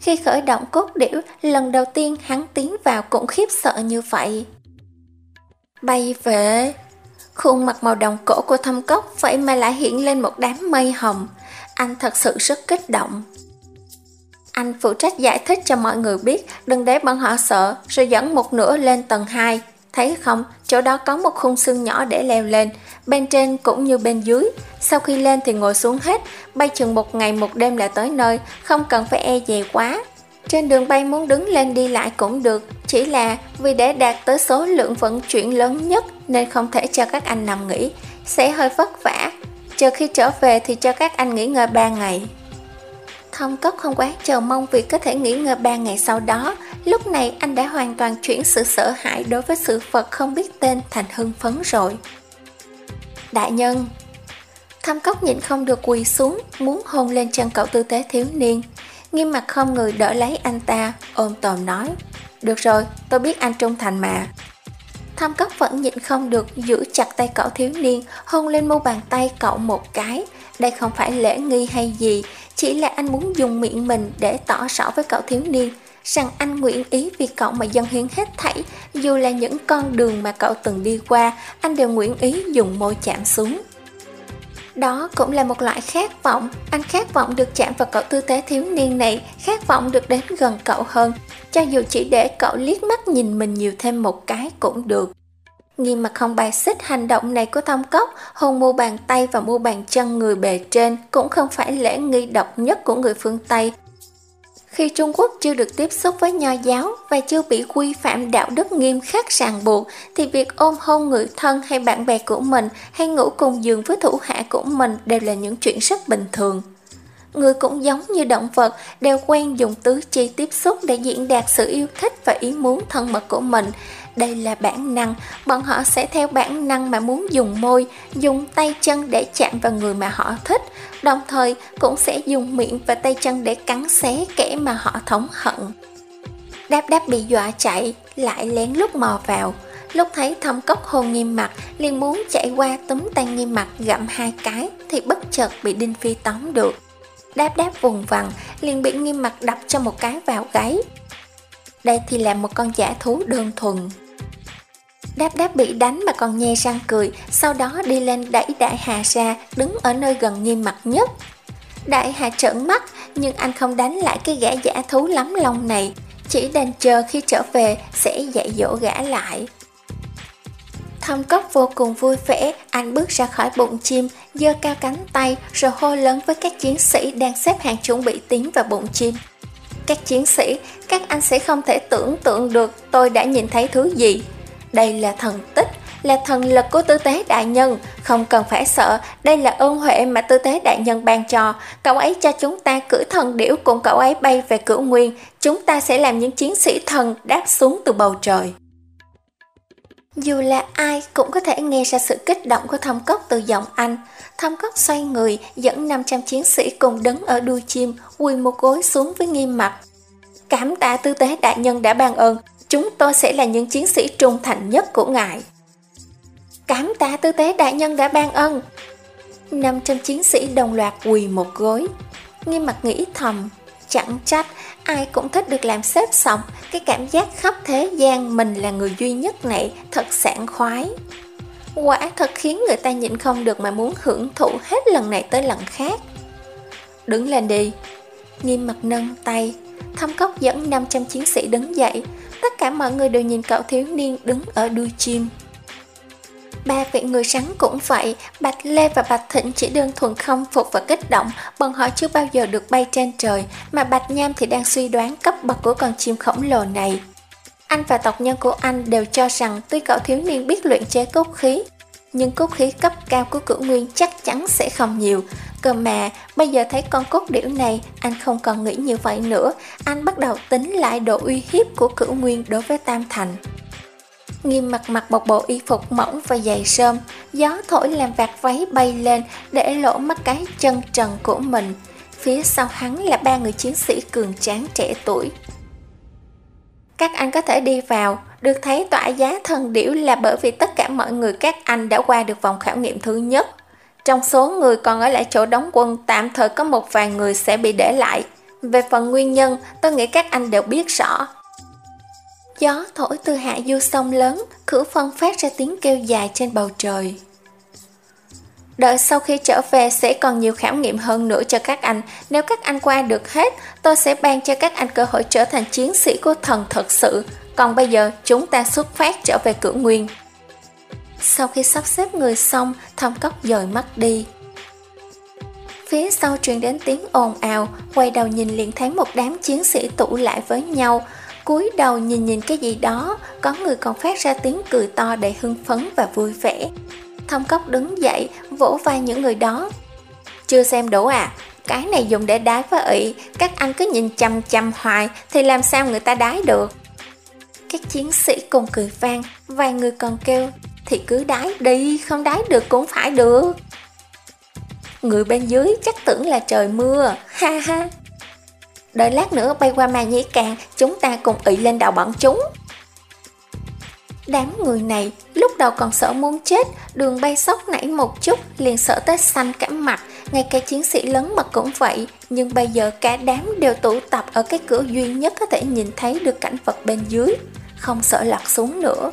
Khi khởi động cốt điểu, lần đầu tiên hắn tiến vào cũng khiếp sợ như vậy. Bay về, khuôn mặt màu đồng cổ của thâm cốc vậy mà lại hiện lên một đám mây hồng. Anh thật sự rất kích động. Anh phụ trách giải thích cho mọi người biết đừng để bọn họ sợ rồi dẫn một nửa lên tầng 2. Thấy không, chỗ đó có một khung xương nhỏ để leo lên, bên trên cũng như bên dưới. Sau khi lên thì ngồi xuống hết, bay chừng một ngày một đêm là tới nơi, không cần phải e dè quá. Trên đường bay muốn đứng lên đi lại cũng được, chỉ là vì để đạt tới số lượng vận chuyển lớn nhất nên không thể cho các anh nằm nghỉ, sẽ hơi vất vả. Chờ khi trở về thì cho các anh nghỉ ngơi 3 ngày. Thông cốc không quá chờ mong việc có thể nghỉ ngơi 3 ngày sau đó, lúc này anh đã hoàn toàn chuyển sự sợ hãi đối với sự vật không biết tên thành hưng phấn rồi. Đại nhân Thăm cốc nhịn không được quỳ xuống, muốn hôn lên chân cậu tư tế thiếu niên. Nghiêm mặt không người đỡ lấy anh ta, ôm tòm nói. Được rồi, tôi biết anh trung thành mà. Thăm cốc vẫn nhịn không được giữ chặt tay cậu thiếu niên, hôn lên mu bàn tay cậu một cái. Đây không phải lễ nghi hay gì, chỉ là anh muốn dùng miệng mình để tỏ rõ với cậu thiếu niên rằng anh nguyện ý vì cậu mà dâng hiến hết thảy, dù là những con đường mà cậu từng đi qua, anh đều nguyện ý dùng môi chạm xuống. Đó cũng là một loại khát vọng, anh khát vọng được chạm vào cậu tư thế thiếu niên này, khát vọng được đến gần cậu hơn, cho dù chỉ để cậu liếc mắt nhìn mình nhiều thêm một cái cũng được. Nghiêm mặt không bài xích hành động này của thông cốc, hôn mu bàn tay và mu bàn chân người bề trên cũng không phải lễ nghi độc nhất của người phương Tây. Khi Trung Quốc chưa được tiếp xúc với nho giáo và chưa bị quy phạm đạo đức nghiêm khắc ràng buộc, thì việc ôm hôn người thân hay bạn bè của mình hay ngủ cùng giường với thủ hạ của mình đều là những chuyện rất bình thường. Người cũng giống như động vật, đều quen dùng tứ chi tiếp xúc để diễn đạt sự yêu thích và ý muốn thân mật của mình, đây là bản năng, bọn họ sẽ theo bản năng mà muốn dùng môi, dùng tay chân để chạm vào người mà họ thích, đồng thời cũng sẽ dùng miệng và tay chân để cắn xé kẻ mà họ thống hận. Đáp đáp bị dọa chạy, lại lén lút mò vào. Lúc thấy thâm cốc hôn nghiêm mặt, liền muốn chạy qua túm tay nghiêm mặt gặm hai cái, thì bất chợt bị Đinh Phi tóm được. Đáp đáp vùng vằng, liền bị nghiêm mặt đập cho một cái vào gáy. Đây thì là một con giả thú đơn thuần, Đáp đáp bị đánh mà còn nhe răng cười, sau đó đi lên đẩy đại hà ra, đứng ở nơi gần nghiêm mặt nhất. Đại hà trợn mắt, nhưng anh không đánh lại cái gã giả thú lắm lòng này, chỉ đành chờ khi trở về sẽ dạy dỗ gã lại. thông cốc vô cùng vui vẻ, anh bước ra khỏi bụng chim, giơ cao cánh tay rồi hô lớn với các chiến sĩ đang xếp hàng chuẩn bị tiến vào bụng chim. Các chiến sĩ, các anh sẽ không thể tưởng tượng được tôi đã nhìn thấy thứ gì. Đây là thần tích, là thần lực của tư tế đại nhân, không cần phải sợ, đây là ơn huệ mà tư tế đại nhân ban cho. Cậu ấy cho chúng ta cử thần điểu cùng cậu ấy bay về cửu nguyên, chúng ta sẽ làm những chiến sĩ thần đáp xuống từ bầu trời. Dù là ai cũng có thể nghe ra sự kích động của thâm cốc từ giọng anh. thâm cốc xoay người, dẫn 500 chiến sĩ cùng đứng ở đuôi chim, quỳ một gối xuống với nghiêm mặt. Cảm tạ tư tế đại nhân đã ban ơn, chúng tôi sẽ là những chiến sĩ trung thành nhất của ngài. Cảm tạ tư tế đại nhân đã ban ân. 500 chiến sĩ đồng loạt quỳ một gối. Nghiêm mặt nghĩ thầm, chẳng trách ai cũng thích được làm xếp sọc, cái cảm giác khắp thế gian mình là người duy nhất này thật sảng khoái. Quả thật khiến người ta nhịn không được mà muốn hưởng thụ hết lần này tới lần khác. Đứng lên đi. Nghiêm mặt nâng tay, thâm cốc dẫn 500 chiến sĩ đứng dậy, Tất cả mọi người đều nhìn cậu thiếu niên đứng ở đuôi chim Ba vị người sáng cũng vậy, Bạch Lê và Bạch Thịnh chỉ đơn thuần không phục và kích động, bọn họ chưa bao giờ được bay trên trời, mà Bạch Nham thì đang suy đoán cấp bậc của con chim khổng lồ này. Anh và tộc nhân của anh đều cho rằng tuy cậu thiếu niên biết luyện chế cốt khí, nhưng cốt khí cấp cao của cửu nguyên chắc chắn sẽ không nhiều, Cơ mà, bây giờ thấy con cốt điểu này, anh không còn nghĩ như vậy nữa, anh bắt đầu tính lại độ uy hiếp của cửu nguyên đối với Tam Thành. Nghiêm mặt mặc một bộ y phục mỏng và dày sơm, gió thổi làm vạt váy bay lên để lộ mắt cái chân trần của mình. phía sau hắn là ba người chiến sĩ cường tráng trẻ tuổi. Các anh có thể đi vào, được thấy tỏa giá thần điểu là bởi vì tất cả mọi người các anh đã qua được vòng khảo nghiệm thứ nhất. Trong số người còn ở lại chỗ đóng quân tạm thời có một vài người sẽ bị để lại. Về phần nguyên nhân, tôi nghĩ các anh đều biết rõ. Gió thổi từ hạ du sông lớn, khử phân phát ra tiếng kêu dài trên bầu trời. Đợi sau khi trở về sẽ còn nhiều khảo nghiệm hơn nữa cho các anh. Nếu các anh qua được hết, tôi sẽ ban cho các anh cơ hội trở thành chiến sĩ của thần thật sự. Còn bây giờ, chúng ta xuất phát trở về cửa nguyên. Sau khi sắp xếp người xong, thâm cốc dời mắt đi. Phía sau truyền đến tiếng ồn ào, quay đầu nhìn liền thấy một đám chiến sĩ tụ lại với nhau. cúi đầu nhìn nhìn cái gì đó, có người còn phát ra tiếng cười to đầy hưng phấn và vui vẻ. Thâm cốc đứng dậy, vỗ vai những người đó. Chưa xem đủ à? Cái này dùng để đái với ị, các anh cứ nhìn chăm chăm hoài thì làm sao người ta đái được? Các chiến sĩ cùng cười vang, vài người còn kêu, thì cứ đái đi, không đái được cũng phải được. Người bên dưới chắc tưởng là trời mưa, ha ha. Đợi lát nữa bay qua ma nhĩ càng, chúng ta cùng ị lên đầu bọn chúng. Đám người này lúc đầu còn sợ muốn chết, đường bay sóc nảy một chút liền sợ tới xanh cả mặt, ngay cả chiến sĩ lớn mật cũng vậy, nhưng bây giờ cả đám đều tụ tập ở cái cửa duy nhất có thể nhìn thấy được cảnh vật bên dưới, không sợ lật xuống nữa.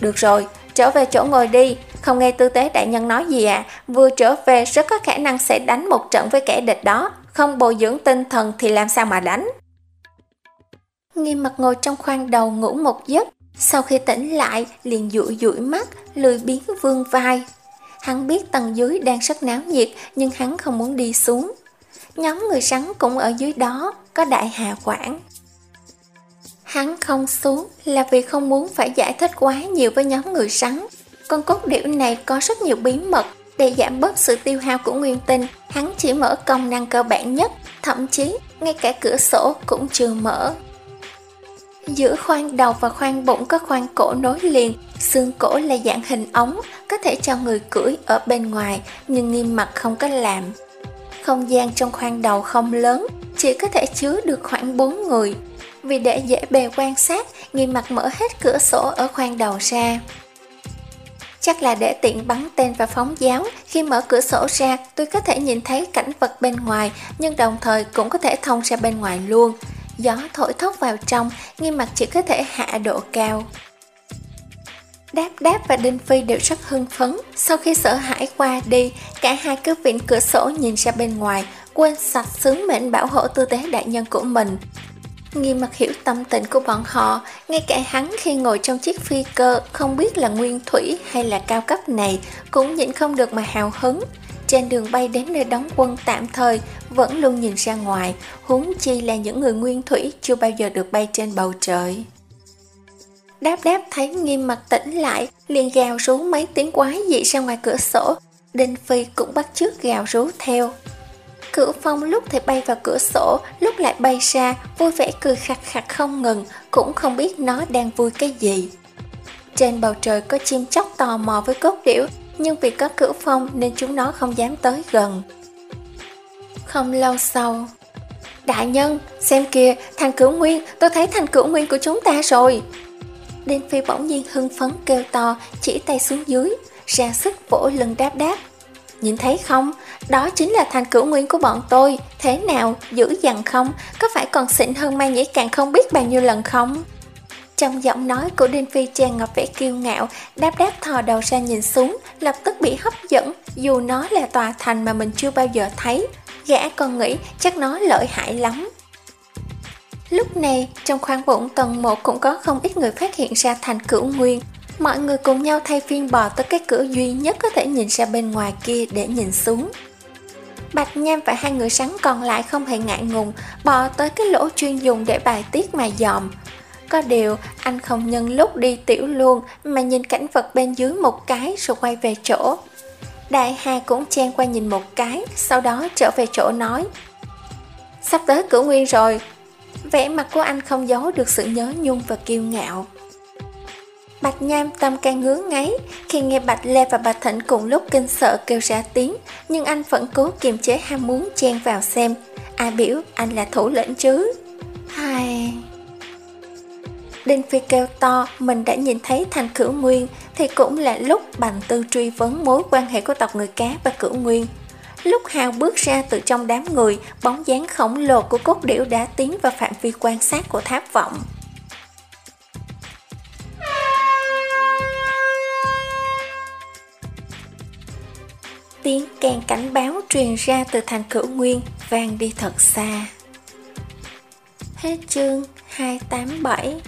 Được rồi, trở về chỗ ngồi đi, không nghe tư tế đại nhân nói gì à, vừa trở về rất có khả năng sẽ đánh một trận với kẻ địch đó, không bồi dưỡng tinh thần thì làm sao mà đánh. Nghiêm mặt ngồi trong khoang đầu ngủ một giấc, sau khi tỉnh lại, liền dụi dụi mắt, lười biến vương vai. Hắn biết tầng dưới đang rất náo nhiệt, nhưng hắn không muốn đi xuống. Nhóm người rắn cũng ở dưới đó, có đại hà quảng. Hắn không xuống là vì không muốn phải giải thích quá nhiều với nhóm người rắn. Con cốt điểu này có rất nhiều bí mật, để giảm bớt sự tiêu hao của nguyên tinh, hắn chỉ mở công năng cơ bản nhất, thậm chí ngay cả cửa sổ cũng chưa mở. Giữa khoang đầu và khoang bụng có khoang cổ nối liền, xương cổ là dạng hình ống, có thể cho người cưỡi ở bên ngoài, nhưng nghiêm mặt không có làm. Không gian trong khoang đầu không lớn, chỉ có thể chứa được khoảng 4 người. Vì để dễ bề quan sát, nghiêm mặt mở hết cửa sổ ở khoang đầu ra. Chắc là để tiện bắn tên và phóng giáo, khi mở cửa sổ ra, tôi có thể nhìn thấy cảnh vật bên ngoài, nhưng đồng thời cũng có thể thông ra bên ngoài luôn gió thổi thốc vào trong, nghiêm mặt chỉ có thể hạ độ cao. Đáp đáp và Đinh Phi đều rất hưng phấn, sau khi sợ hãi qua đi, cả hai cứ vịn cửa sổ nhìn ra bên ngoài, quên sạch sướng mệnh bảo hộ tư tế đại nhân của mình. Nghiêm mặt hiểu tâm tình của bọn họ, ngay cả hắn khi ngồi trong chiếc phi cơ không biết là nguyên thủy hay là cao cấp này cũng nhịn không được mà hào hứng, trên đường bay đến nơi đóng quân tạm thời vẫn luôn nhìn ra ngoài, huống chi là những người nguyên thủy chưa bao giờ được bay trên bầu trời. Đáp đáp thấy nghiêm mặt tỉnh lại, liền gào rú mấy tiếng quái dị ra ngoài cửa sổ. Đinh Phi cũng bắt chước gào rú theo. Cửu phong lúc thì bay vào cửa sổ, lúc lại bay ra, vui vẻ cười khặt khặt không ngừng, cũng không biết nó đang vui cái gì. Trên bầu trời có chim chóc tò mò với cốt điểu, nhưng vì có cửu phong nên chúng nó không dám tới gần. Không lâu sau, Đại nhân, xem kìa, thằng cửu nguyên, tôi thấy thằng cửu nguyên của chúng ta rồi. Đinh Phi bỗng nhiên hưng phấn kêu to, chỉ tay xuống dưới, ra sức vỗ lưng đáp đáp. Nhìn thấy không, đó chính là thành cửu nguyên của bọn tôi, thế nào, dữ dằn không, có phải còn xịn hơn Mai Nhĩ càng không biết bao nhiêu lần không? Trong giọng nói của Đinh Phi tràn ngập vẻ kiêu ngạo, đáp đáp thò đầu ra nhìn xuống, lập tức bị hấp dẫn, dù nó là tòa thành mà mình chưa bao giờ thấy. Gã còn nghĩ chắc nó lợi hại lắm. Lúc này, trong khoang bụng tầng 1 cũng có không ít người phát hiện ra thành cửu nguyên. Mọi người cùng nhau thay phiên bò tới cái cửa duy nhất có thể nhìn ra bên ngoài kia để nhìn xuống. Bạch Nham và hai người sắn còn lại không hề ngại ngùng, bò tới cái lỗ chuyên dùng để bài tiết mà dòm. Có điều, anh không nhân lúc đi tiểu luôn mà nhìn cảnh vật bên dưới một cái rồi quay về chỗ. Đại Hà cũng chen qua nhìn một cái, sau đó trở về chỗ nói. Sắp tới cửa nguyên rồi. Vẻ mặt của anh không giấu được sự nhớ nhung và kiêu ngạo. Bạch Nham tâm can ngứa ngáy khi nghe Bạch Lê và Bạch Thịnh cùng lúc kinh sợ kêu ra tiếng, nhưng anh vẫn cố kiềm chế ham muốn chen vào xem. Ai biểu anh là thủ lĩnh chứ? Hai... Đinh Phi kêu to mình đã nhìn thấy thành cửu nguyên thì cũng là lúc Bành Tư truy vấn mối quan hệ của tộc người cá và cửu nguyên. Lúc Hào bước ra từ trong đám người, bóng dáng khổng lồ của cốt điểu đã tiến vào phạm vi quan sát của tháp vọng. Tiếng kèn cảnh báo truyền ra từ thành cửu nguyên, vang đi thật xa. Hết chương 287